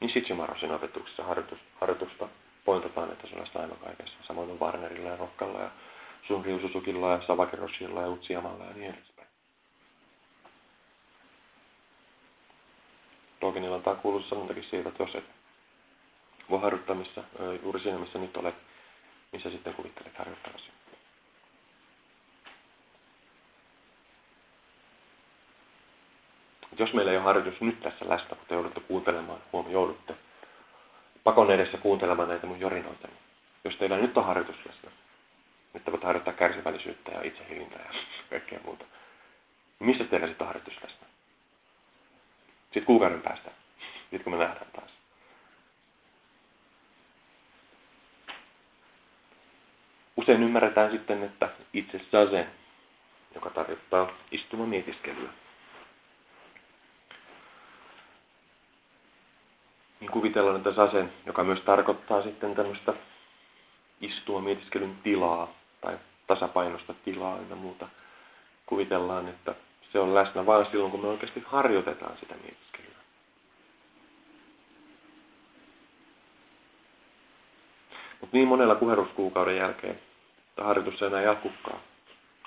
Niin Shichimarosin opetuksessa harjoitus, harjoitusta pointataan, että se on läsnä aivan kaikessa. Samoin on Warnerilla ja Rokkalla ja Sunryu Susukilla ja Savakeroshilla ja Utsiyamalla ja niin edespäin. On tämä kuuluisa sanontakin siitä, että jos et voi harjoittaa missä, juuri siinä, missä nyt olet, missä sitten kuvittelet harjoittavasi. Jos meillä ei ole harjoitus nyt tässä läsnä, kun te joudutte kuuntelemaan, huomioon joudutte pakon edessä kuuntelemaan näitä mun jorinoita, niin jos teillä nyt on harjoitus läsnä, nyt te voitte harjoittaa kärsivällisyyttä ja itsehillintää ja kaikkea muuta, niin missä teillä sitten on harjoitus läsnä? Sitten kuukauden päästä, sitten kun me nähdään taas. Usein ymmärretään sitten, että itse se, joka tarkoittaa istumamietiskelyä. Niin kuvitellaan, että sasen, joka myös tarkoittaa sitten tämmöistä istua mietiskelyn tilaa tai tasapainosta tilaa ja muuta. Kuvitellaan, että se on läsnä vain silloin, kun me oikeasti harjoitetaan sitä mietiskelyä. Mutta niin monella kuheruskuukauden jälkeen että harjoitus ei enää jatkukaan,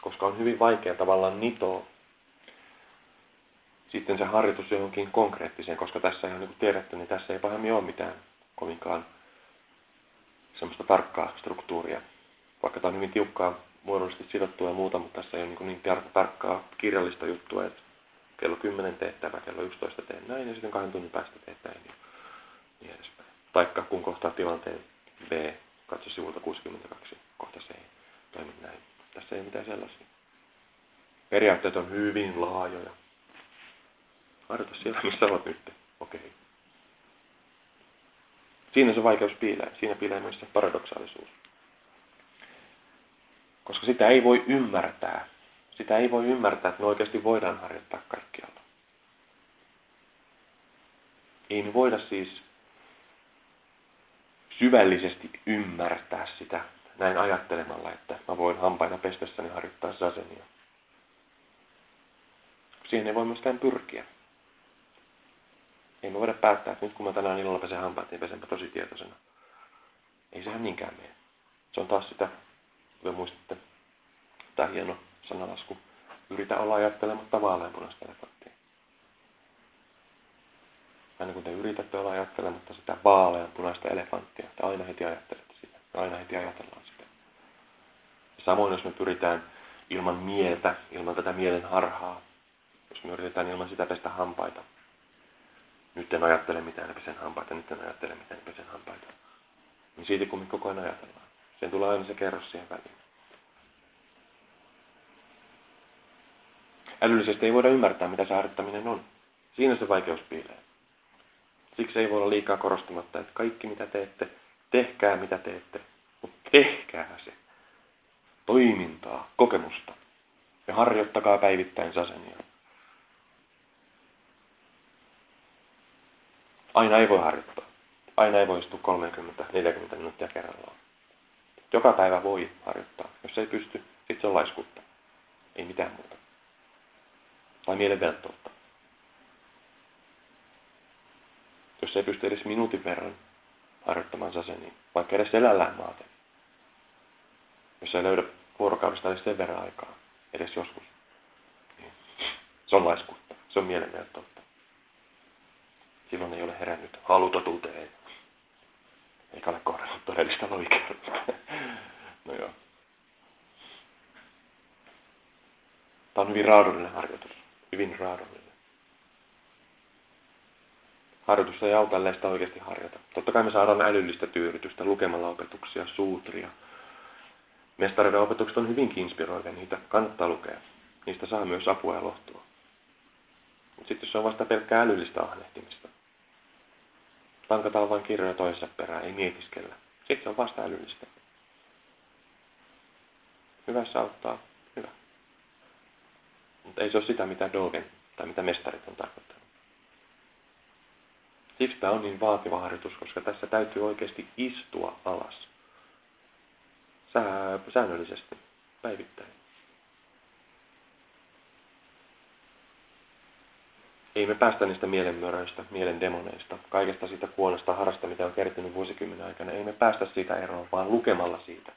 koska on hyvin vaikea tavallaan nitoa sitten se harjoitus johonkin konkreettiseen, koska tässä ihan niin tiedetty, niin tässä ei pahemmin ole mitään kovinkaan semmoista tarkkaa struktuuria. Vaikka tämä on hyvin tiukkaa muodollisesti sidottua ja muuta, mutta tässä ei ole niin, niin tarkkaa kirjallista juttua, että kello 10 teet tämä, kello 11 teen näin ja sitten kahden tunnin päästä teet näin ja niin edespäin. Taikka kun kohtaa tilanteen B, katso sivulta 62, kohta C toimi näin. Tässä ei ole mitään sellaisia. Periaatteet on hyvin laajoja. Harjoita siellä, missä olet nyt. Okei. Siinä se vaikeus piilee. Siinä piilee myös se paradoksaalisuus. Koska sitä ei voi ymmärtää. Sitä ei voi ymmärtää, että me oikeasti voidaan harjoittaa kaikkialla. Ei me voida siis syvällisesti ymmärtää sitä näin ajattelemalla, että mä voin hampaita pestessäni harjoittaa sasenia. Siihen ei voi myöskään pyrkiä. Ei me voida päättää, että nyt kun mä tänään illalla pesen hampaat, niin pesenpä tosi tietoisena. Ei sehän niinkään mene. Se on taas sitä, kuten muistatte, tämä hieno sanalasku. Yritä olla ajattelematta vaaleanpunaista elefanttia. Aina kun te yritätte olla ajattelematta sitä vaaleanpunaista elefanttia, te aina heti ajattelette sitä. Aina heti ajatellaan sitä. Samoin jos me pyritään ilman mieltä, ilman tätä mielen harhaa, jos me yritetään ilman sitä pestä hampaita, nyt en ajattele mitään, pesen hampaita, nyt en ajattele mitään, pesen hampaita. Niin siitä kun me koko ajan ajatellaan. Sen tulee aina se kerros siihen väliin. Älyllisesti ei voida ymmärtää, mitä se harjoittaminen on. Siinä se vaikeus piilee. Siksi ei voi olla liikaa korostamatta, että kaikki mitä teette, tehkää mitä teette, mutta tehkää se. Toimintaa, kokemusta. Ja harjoittakaa päivittäin sasenia. Aina ei voi harjoittaa. Aina ei voi istua 30-40 minuuttia kerrallaan. Joka päivä voi harjoittaa. Jos ei pysty, sitten se on laiskuutta. Ei mitään muuta. Tai mielenvelttoutta. Jos ei pysty edes minuutin verran harjoittamaan sasenia, vaikka edes elällään maaten. Jos ei löydä vuorokaudesta edes sen verran aikaa, edes joskus, niin se on laiskuutta. Se on mielenvelttoutta silloin ei ole herännyt halutotuuteen, eikä ole kohdannut todellista oikeutta. no joo. Tämä on hyvin raadollinen harjoitus. Hyvin raadollinen. Harjoitus ei auta, ellei oikeasti harjoita. Totta kai me saadaan älyllistä tyydytystä lukemalla opetuksia, suutria. Mestareiden opetukset on hyvinkin inspiroivia, niitä kannattaa lukea. Niistä saa myös apua ja lohtua. Mutta sitten se on vasta pelkkää älyllistä ahnehtimista, Tankataan vain kirjoja toisessa perään, ei mietiskellä. Sitten se on vasta älyllistä. Hyvässä auttaa, hyvä. Mutta ei se ole sitä, mitä Dogen tai mitä mestarit on tarkoittanut. Siksi tämä on niin vaativa harjoitus, koska tässä täytyy oikeasti istua alas. Sää, säännöllisesti, päivittäin. Ei me päästä niistä mielenmöröistä, mielen demoneista, kaikesta siitä kuonosta harrasta, mitä on kertynyt vuosikymmenen aikana. Ei me päästä siitä eroon, vaan lukemalla siitä.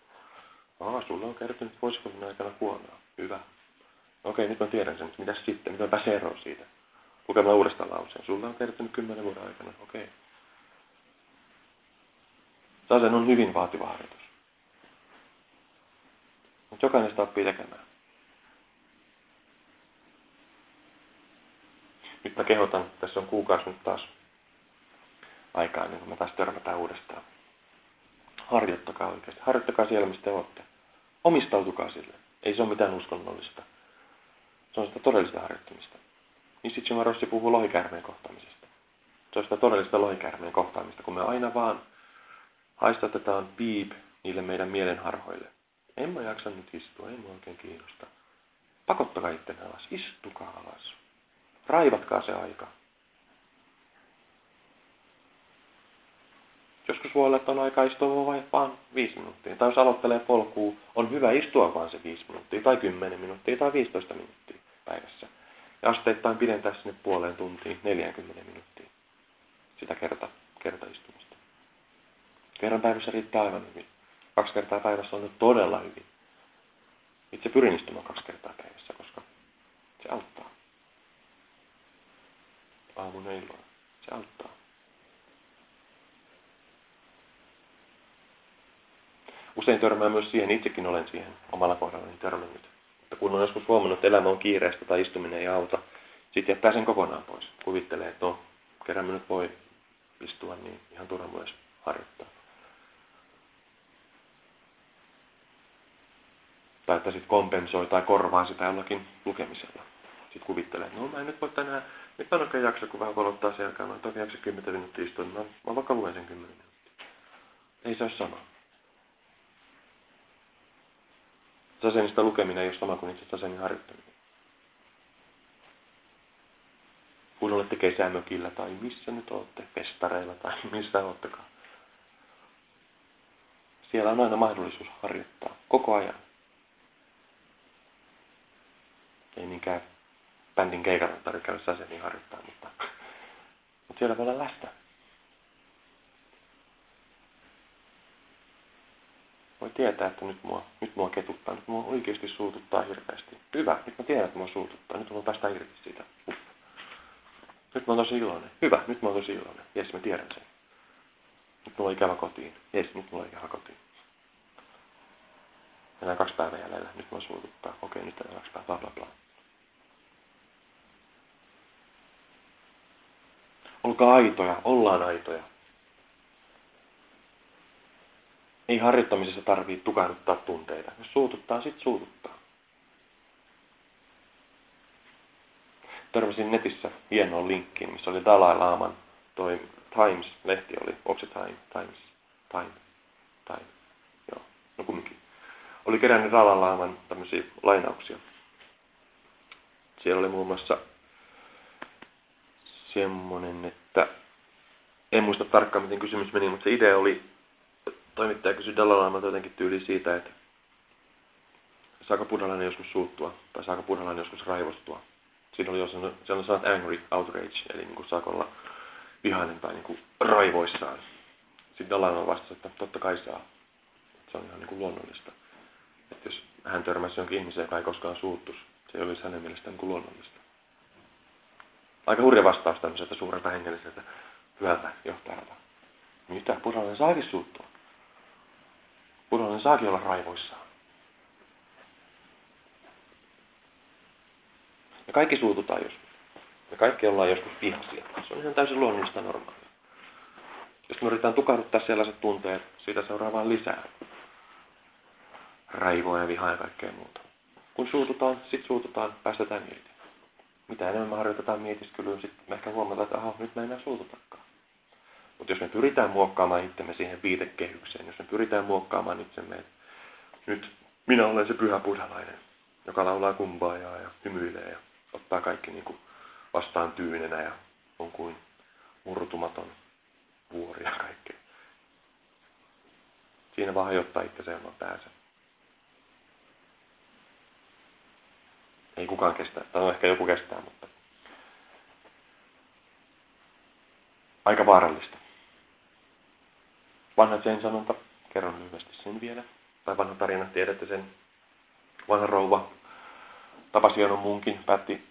Aa, sulla on kertynyt vuosikymmenen aikana kuonoa. Hyvä. Okei, nyt mä tiedän sen, mitä sitten? Miten pääsee eroon siitä? Lukemalla uudestaan lauseen. Sulla on kertynyt kymmenen vuoden aikana. Okei. Sasen on hyvin vaativa harjoitus. Jokainen sitä oppii tekemään. Nyt mä kehotan, tässä on kuukausi nyt taas aikaa ennen kuin me taas törmätään uudestaan. Harjoittakaa oikeasti. Harjoittakaa siellä, mistä te olette. Omistautukaa sille. Ei se ole mitään uskonnollista. Se on sitä todellista harjoittamista. Nissitsima Rossi puhuu lohikärmeen kohtaamisesta. Se on sitä todellista lohikärmeen kohtaamista, kun me aina vaan haistatetaan piip niille meidän mielenharhoille. En mä jaksa nyt istua, en mä oikein kiinnosta. Pakottakaa ittenne alas, istukaa alas. Raivatkaa se aika. Joskus voi olla, että on aika istua vain viisi minuuttia. Tai jos aloittelee polkua, on hyvä istua vain se viisi minuuttia, tai kymmenen minuuttia, tai 15 minuuttia päivässä. Ja asteittain pidentää sinne puoleen tuntiin, 40 minuuttia. Sitä kerta, kerta istumista. Kerran päivässä riittää aivan hyvin. Kaksi kertaa päivässä on nyt todella hyvin. Itse pyrin istumaan kaksi kertaa päivässä, koska se auttaa. Aamun illoin. Se auttaa. Usein törmää myös siihen, itsekin olen siihen omalla kohdallani törmännyt. Mutta kun on joskus huomannut, että elämä on kiireistä tai istuminen ei auta, sitten jättää sen kokonaan pois. Kuvittelee, että no, kerran minut voi istua, niin ihan turha myös harjoittaa. Tai että sitten kompensoi tai korvaa sitä jollakin lukemisella. Sitten kuvittelee, että no mä en nyt voi tänään, nyt mä en jaksa, kun vähän kolottaa selkää, mä toki jaksa 10 minuuttia istua, niin mä, mä vaikka luen sen 10 minuuttia. Ei se ole sama. Sasenista lukeminen ei ole sama kuin itse sasenin harjoittaminen. Kun olette kesämökillä tai missä nyt olette, festareilla tai missä olettekaan. Siellä on aina mahdollisuus harjoittaa koko ajan. Ei niinkään bändin keikalla tarvitse käydä sasenin harjoittaa, mutta, mutta siellä voi olla läsnä. voi tietää, että nyt mua, nyt mua ketuttaa, nyt mua oikeasti suututtaa hirveästi. Hyvä, nyt mä tiedän, että mua suututtaa, nyt mä päästä irti siitä. Nyt mä oon tosi iloinen. Hyvä, nyt mä oon tosi iloinen. Jes, mä tiedän sen. Nyt mulla on ikävä kotiin. Jes, nyt mulla on ikävä kotiin. Enää kaksi päivää jäljellä. Nyt mua suututtaa. Okei, nyt enää kaksi päivää. Bla, bla, bla. Olkaa aitoja, ollaan aitoja. Ei harjoittamisessa tarvitse tukahduttaa tunteita. Jos suututtaa, sit suututtaa. Törmäsin netissä hienoon linkkiin, missä oli Dalai Laaman toi Times-lehti oli. Onko se Time? Times? Time? Time? Joo, no kumminkin. Oli kerännyt Dalai Laaman tämmöisiä lainauksia. Siellä oli muun muassa semmonen, että en muista tarkkaan miten kysymys meni, mutta se idea oli toimittaja kysyi Dalai jotenkin tyyli siitä, että saako buddhalainen joskus suuttua tai saako buddhalainen joskus raivostua. Siinä oli jo sellainen sanat angry, outrage, eli niin kuin saako olla vihainen tai niin kuin raivoissaan. Sitten Dalai vastasi, että totta kai saa. Se on ihan niin kuin luonnollista. Että jos hän törmäsi jonkin ihmiseen, joka ei koskaan suuttus, se ei olisi hänen mielestään niin kuin luonnollista. Aika hurja vastaus tämmöiseltä suurelta hengelliseltä hyvältä johtajalta. Mitä? Buddhalainen saakin suuttua. Punainen saakin olla raivoissaan. Me kaikki suututaan joskus. Me kaikki ollaan joskus vihaisia. Se on ihan täysin luonnollista normaalia. Jos me yritetään tukahduttaa sellaiset tunteet, siitä seuraa vain lisää raivoa ja vihaa ja kaikkea muuta. Kun suututaan, sit suututaan, päästetään irti. Mitä enemmän me harjoitetaan mietiskelyyn, sitten me ehkä huomataan, että aha, nyt me enää suututakaan. Mutta jos me pyritään muokkaamaan itsemme siihen viitekehykseen, jos me pyritään muokkaamaan itsemme, että nyt minä olen se pyhä buddhalainen, joka laulaa kumpaajaa ja hymyilee ja ottaa kaikki niin kuin vastaan tyynenä ja on kuin murtumaton vuori ja kaikkea. Siinä vaan hajottaa itse oman päänsä. Ei kukaan kestä, tai no ehkä joku kestää, mutta aika vaarallista. Vanha sen sanonta, kerron lyhyesti sen vielä. Tai vanha tarina, tiedätte sen. Vanha rouva tapasi hienon munkin, päätti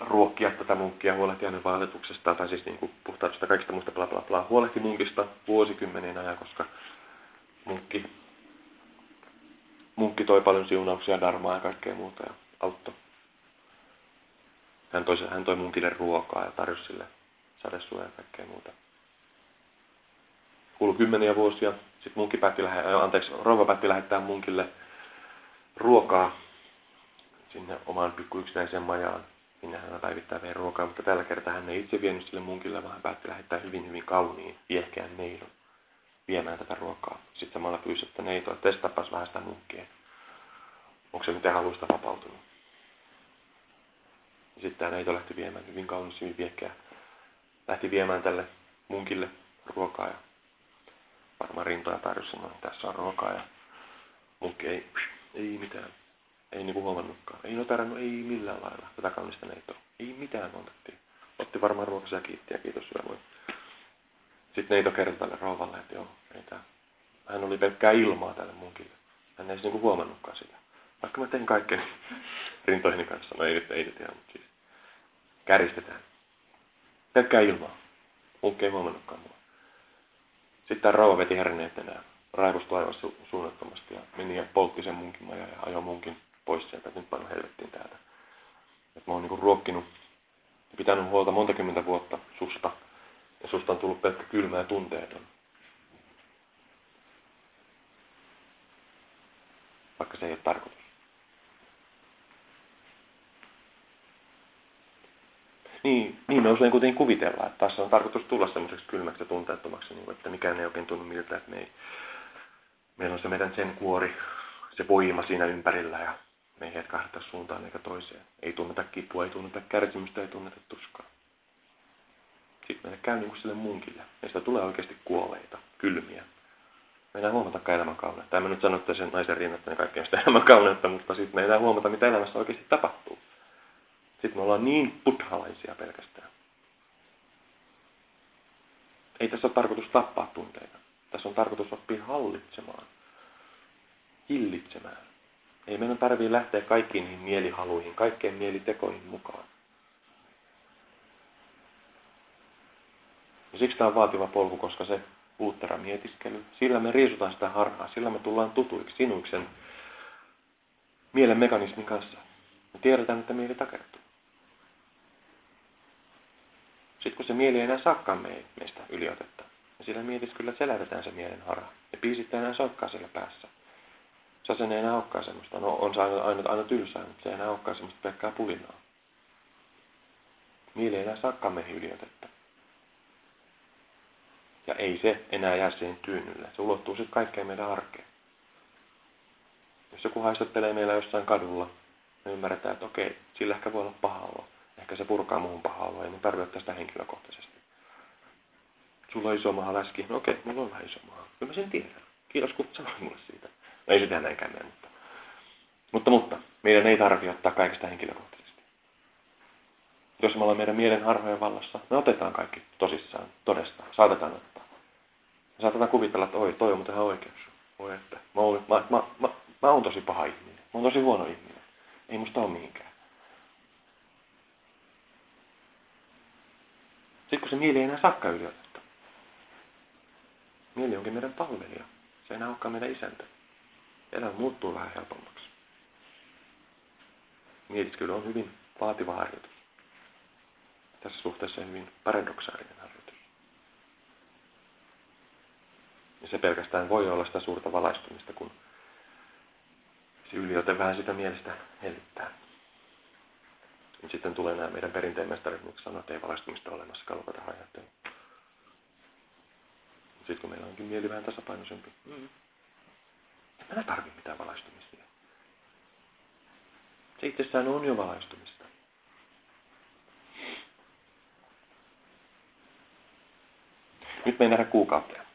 ruokkia tätä munkkia, huolehti hänen vaellutuksestaan, tai siis niin kuin puhtaudesta kaikista muista bla bla bla. Huolehti munkista vuosikymmenien ajan, koska munkki, munkki toi paljon siunauksia, darmaa ja kaikkea muuta ja auttoi. Hän toi, hän toi munkille ruokaa ja tarjosi sille sadesuoja ja kaikkea muuta. Kuulu kymmeniä vuosia. Sitten munkki päätti, lähe, anteeksi, rouva päätti lähettää munkille ruokaa sinne omaan pikku yksinäiseen majaan. Sinne hän päivittää vei ruokaa, mutta tällä kertaa hän ei itse vienyt sille munkille, vaan hän päätti lähettää hyvin hyvin kauniin, viehkeän neidon viemään tätä ruokaa. Sitten samalla pyysi, että neito, testaapas vähän sitä munkkia. Onko se miten haluista vapautunut? Ja sitten tämä neito lähti viemään hyvin kaunis, viehkeä. Lähti viemään tälle munkille ruokaa ja varmaan rintoja tarjosi sanoi, tässä on ruokaa ja munkki ei, ei mitään. Ei niinku huomannutkaan. Ei noterannut, ei millään lailla tätä kaunista neitoa. Ei mitään montettiin. Otti varmaan ruokansa ja kiitti ja kiitos hyvä voi. Sitten neito kertoi tälle rouvalle, että joo, ei tää. Hän oli pelkkää ilmaa tälle munkille. Hän ei niinku huomannutkaan sitä. Vaikka mä tein kaikkeni rintoihini kanssa. No ei nyt, ei nyt ihan, mutta siis käristetään. Pelkkää ilmaa. Munkki ei huomannutkaan mua. Sitten rouva veti herneet enää raivosi taivas su suunnattomasti ja meni ja poltti sen munkin ja ajoi munkin pois sieltä, että nyt paino helvettiin täältä. Et mä oon niinku ruokkinut ja pitänyt huolta monta kymmentä vuotta susta ja susta on tullut pelkkä kylmä ja tunteeton. Vaikka se ei ole tarkoitus. Niin, niin me usein kuitenkin kuvitellaan, että tässä on tarkoitus tulla semmoiseksi kylmäksi ja tunteettomaksi, niin että mikään ei oikein tunnu miltä, että me ei, meillä on se meidän sen kuori, se voima siinä ympärillä ja me ei hetkahdeta suuntaan eikä toiseen. Ei tunneta kipua, ei tunneta kärsimystä, ei tunneta tuskaa. Sitten meille käy niin kuin sille munkille. Meistä tulee oikeasti kuolleita, kylmiä. Me ei huomata elämän kauneutta. En nyt sano, että sen naisen rinnattain kaikkea sitä elämän kauneutta, mutta sitten me ei huomata, mitä elämässä oikeasti tapahtuu. Sitten me ollaan niin buddhalaisia pelkästään. Ei tässä ole tarkoitus tappaa tunteita. Tässä on tarkoitus oppia hallitsemaan, hillitsemään. Ei meidän tarvitse lähteä kaikkiin niihin mielihaluihin, kaikkeen mielitekoihin mukaan. Ja siksi tämä on vaativa polku, koska se uuttera mietiskely, sillä me riisutaan sitä harhaa, sillä me tullaan tutuiksi sinuiksen mielen mekanismin kanssa. Me tiedetään, että mieli takertuu. Sitten kun se mieli ei enää saakaan meistä yliotetta, ja sillä mietiskyllä selätetään se mielen harha. Ja biisit enää soikkaa siellä päässä. Se ei enää olekaan semmoista. No on se aina, aina, aina tylsää, mutta se ei enää olekaan semmoista pelkkää pulinaa. Mieli ei enää saakaan meihin yliotetta. Ja ei se enää jää siihen tyynnylle. Se ulottuu sitten kaikkeen meidän arkeen. Jos joku haistattelee meillä jossain kadulla, me ymmärretään, että okei, sillä ehkä voi olla paha olo. Ehkä se purkaa muuhun paha oloa, ei mun tarvitse ottaa sitä henkilökohtaisesti. Sulla on iso maha läski. No okei, mulla on vähän iso maha. Kyllä mä sen tiedän. Kiitos kun sanoit mulle siitä. No ei sitä näinkään mene, mutta... Mutta, mutta meidän ei tarvitse ottaa kaikesta henkilökohtaisesti. Jos me ollaan meidän mielen harhojen vallassa, me otetaan kaikki tosissaan, todestaan, saatetaan ottaa. Me saatetaan kuvitella, että oi, toi on muuten ihan oikeus. Voi että, mä, mä, mä, mä, mä oon tosi paha ihminen. Mä oon tosi huono ihminen. Ei musta ole mihinkään. Kun se mieli ei enää sakka yliotetta. Mieli onkin meidän palvelija. Se ei enää olekaan meidän isäntä. Elämä muuttuu vähän helpommaksi. Mietiskelyn on hyvin vaativa harjoitus. Tässä suhteessa hyvin paradoksaalinen harjoitus. Ja se pelkästään voi olla sitä suurta valaistumista, kun se yliote vähän sitä mielestä hellittää. Ja sitten tulee nämä meidän perinteen mestarit, jotka sanoo, että ei valaistumista ole olemassa, kalvata ajattelu. Sitten kun meillä onkin mieli vähän tasapainoisempi, mm. en minä tarvitse mitään valaistumista. Se itsessään on jo valaistumista. Nyt me ei nähdä kuukauteen.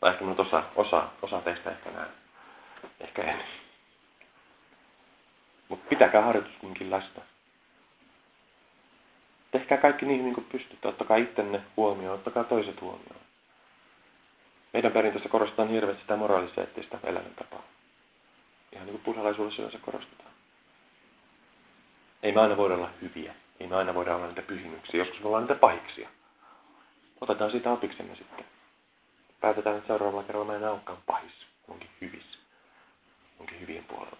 Tai ehkä osa, osa, osa teistä ehkä näe. Ehkä en. Mutta pitäkää harjoitus kuitenkin läsnä. Tehkää kaikki niin, niin kuin pystytte. Ottakaa ittenne huomioon, ottakaa toiset huomioon. Meidän perinteessä korostetaan hirveästi sitä moraaliseettistä elämäntapaa. Ihan niin kuin buddhalaisuudessa yleensä korostetaan. Ei me aina voida olla hyviä. Ei me aina voida olla niitä pyhimyksiä. Joskus me ollaan niitä pahiksia. Otetaan siitä opiksemme sitten. Päätetään, että seuraavalla kerralla mä en olekaan pahis. Onkin hyvissä. Onkin hyvien puolella.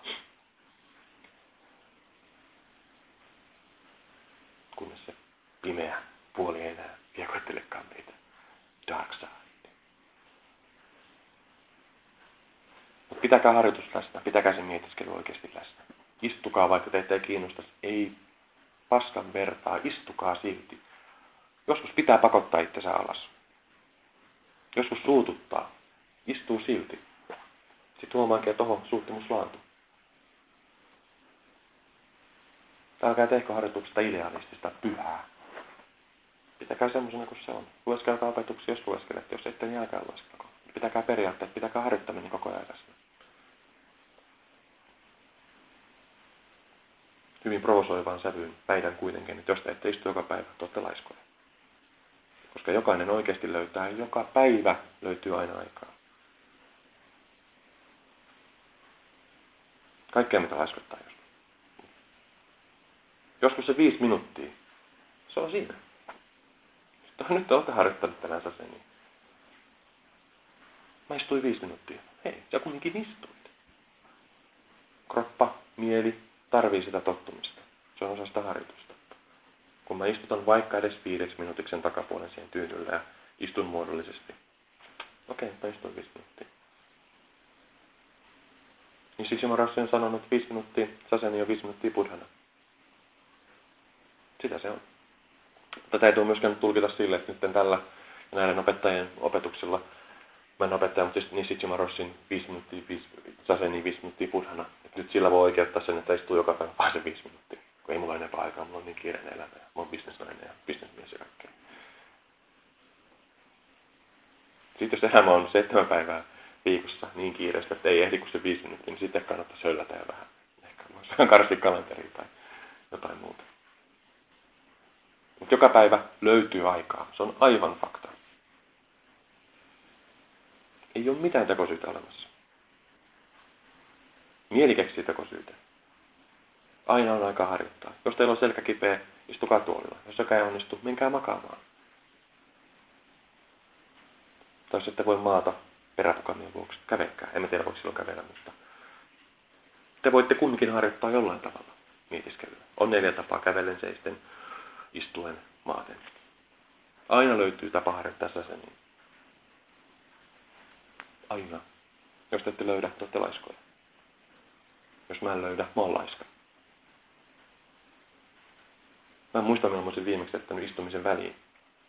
Pimeä puoli ei enää viekoittelekaan meitä. Dark side. Mutta pitäkää harjoitus läsnä, pitäkää se mietiskely oikeasti läsnä. Istukaa, vaikka teitä ei kiinnosta. Ei paskan vertaa, istukaa silti. Joskus pitää pakottaa itsensä alas. Joskus suututtaa. Istuu silti. Sitten huomaakin, että oho, suuttumus laantu. Älkää tehkö harjoituksesta idealistista pyhää. Pitäkää semmoisena kuin se on. Lueskelkaa opetuksia, jos lueskelette, jos ette, niin älkää lueskelko. Pitäkää periaatteet, pitäkää harjoittaminen koko ajan läsnä. Hyvin provosoivaan sävyyn väitän kuitenkin, että jos te ette istu joka päivä, te olette laiskoja. Koska jokainen oikeasti löytää, joka päivä löytyy aina aikaa. Kaikkea mitä laiskottaa joskus. Joskus se viisi minuuttia. Se on siinä. Nyt te olette harjoittanut tänään saseni. Mä istuin viisi minuuttia. Hei, sä kumminkin istuit. Kroppa, mieli, tarvii sitä tottumista. Se on osa sitä harjoitusta. Kun mä istutan vaikka edes viideksi minuutiksi sen takapuolen siihen tyynyllä ja istun muodollisesti. Okei, mä istuin viisi minuuttia. Niin siksi mä on sanonut, että viisi minuuttia saseni ja viisi minuuttia buddhana. Sitä se on. Tätä ei tule myöskään tulkita sille, että nyt tällä näiden opettajien opetuksella, mä en opettaja, mutta siis Nishijima Rossin 5 minuuttia, 5, Saseni 5 minuuttia buddhana. Että nyt sillä voi oikeuttaa sen, että istuu joka päivä vain se 5 minuuttia. Kun ei mulla enempää aikaa, mulla on niin kiireinen elämä. Mä oon bisnesnainen ja bisnesmies ja kaikkea. Sitten jos elämä on seitsemän päivää viikossa niin kiireistä, että ei ehdi kuin se viisi minuuttia, niin sitten kannattaa höllätä ja vähän. Ehkä voisi vähän karsia kalenteriin tai jotain muuta. Mutta joka päivä löytyy aikaa. Se on aivan fakta. Ei ole mitään tekosyytä olemassa. Mieli keksii tekosyytä. Aina on aika harjoittaa. Jos teillä on selkä kipeä, istukaa tuolilla. Jos se ei onnistu, menkää makaamaan. Tai ette voi maata peräpukamien vuoksi, kävekkää. En tiedä, voiko silloin kävellä, mutta te voitte kumminkin harjoittaa jollain tavalla mietiskelyä. On neljä tapaa kävellen, seisten, istuen, maaten. Aina löytyy tapa harjoittaa niin. Aina. Jos te ette löydä, te olette laiskoja. Jos mä en löydä, mä oon laiska. Mä en muista, milloin mä olisin viimeksi jättänyt istumisen väliin.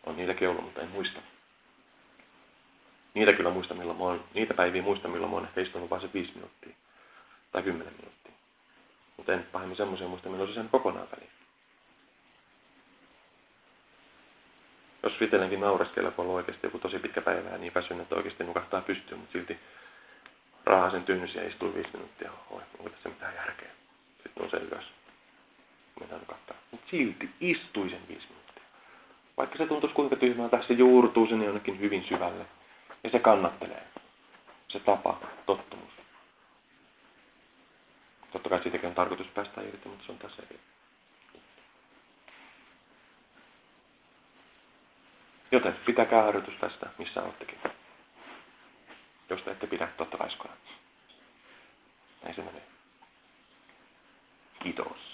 On niitäkin ollut, mutta en muista. Niitä kyllä muista, milloin mä oon, niitä päiviä muista, milloin mä oon ehkä istunut vain se viisi minuuttia. Tai kymmenen minuuttia. Mutta en pahemmin semmoisia muista, milloin se sen kokonaan väliin. Jos vitelleenkin naureskella, kun on oikeasti joku tosi pitkä päivä ja niin väsynyt, että oikeasti nukahtaa pystyyn, mutta silti sen tynnys ja istuu viisi minuuttia. Oi, onko tässä mitään järkeä? Sitten on se ylös. Mennään nukahtaa. Mutta silti istui sen viisi minuuttia. Vaikka se tuntuisi kuinka tyhmältä, se juurtuu sinne jonnekin hyvin syvälle. Ja se kannattelee. Se tapa, tottumus. Totta kai siitäkin on tarkoitus päästä irti, mutta se on tässä eri. Joten pitäkää harjoitus tästä, missä olettekin. Jos te ette pidä, totta laiskoja. Näin se menee. Kiitos.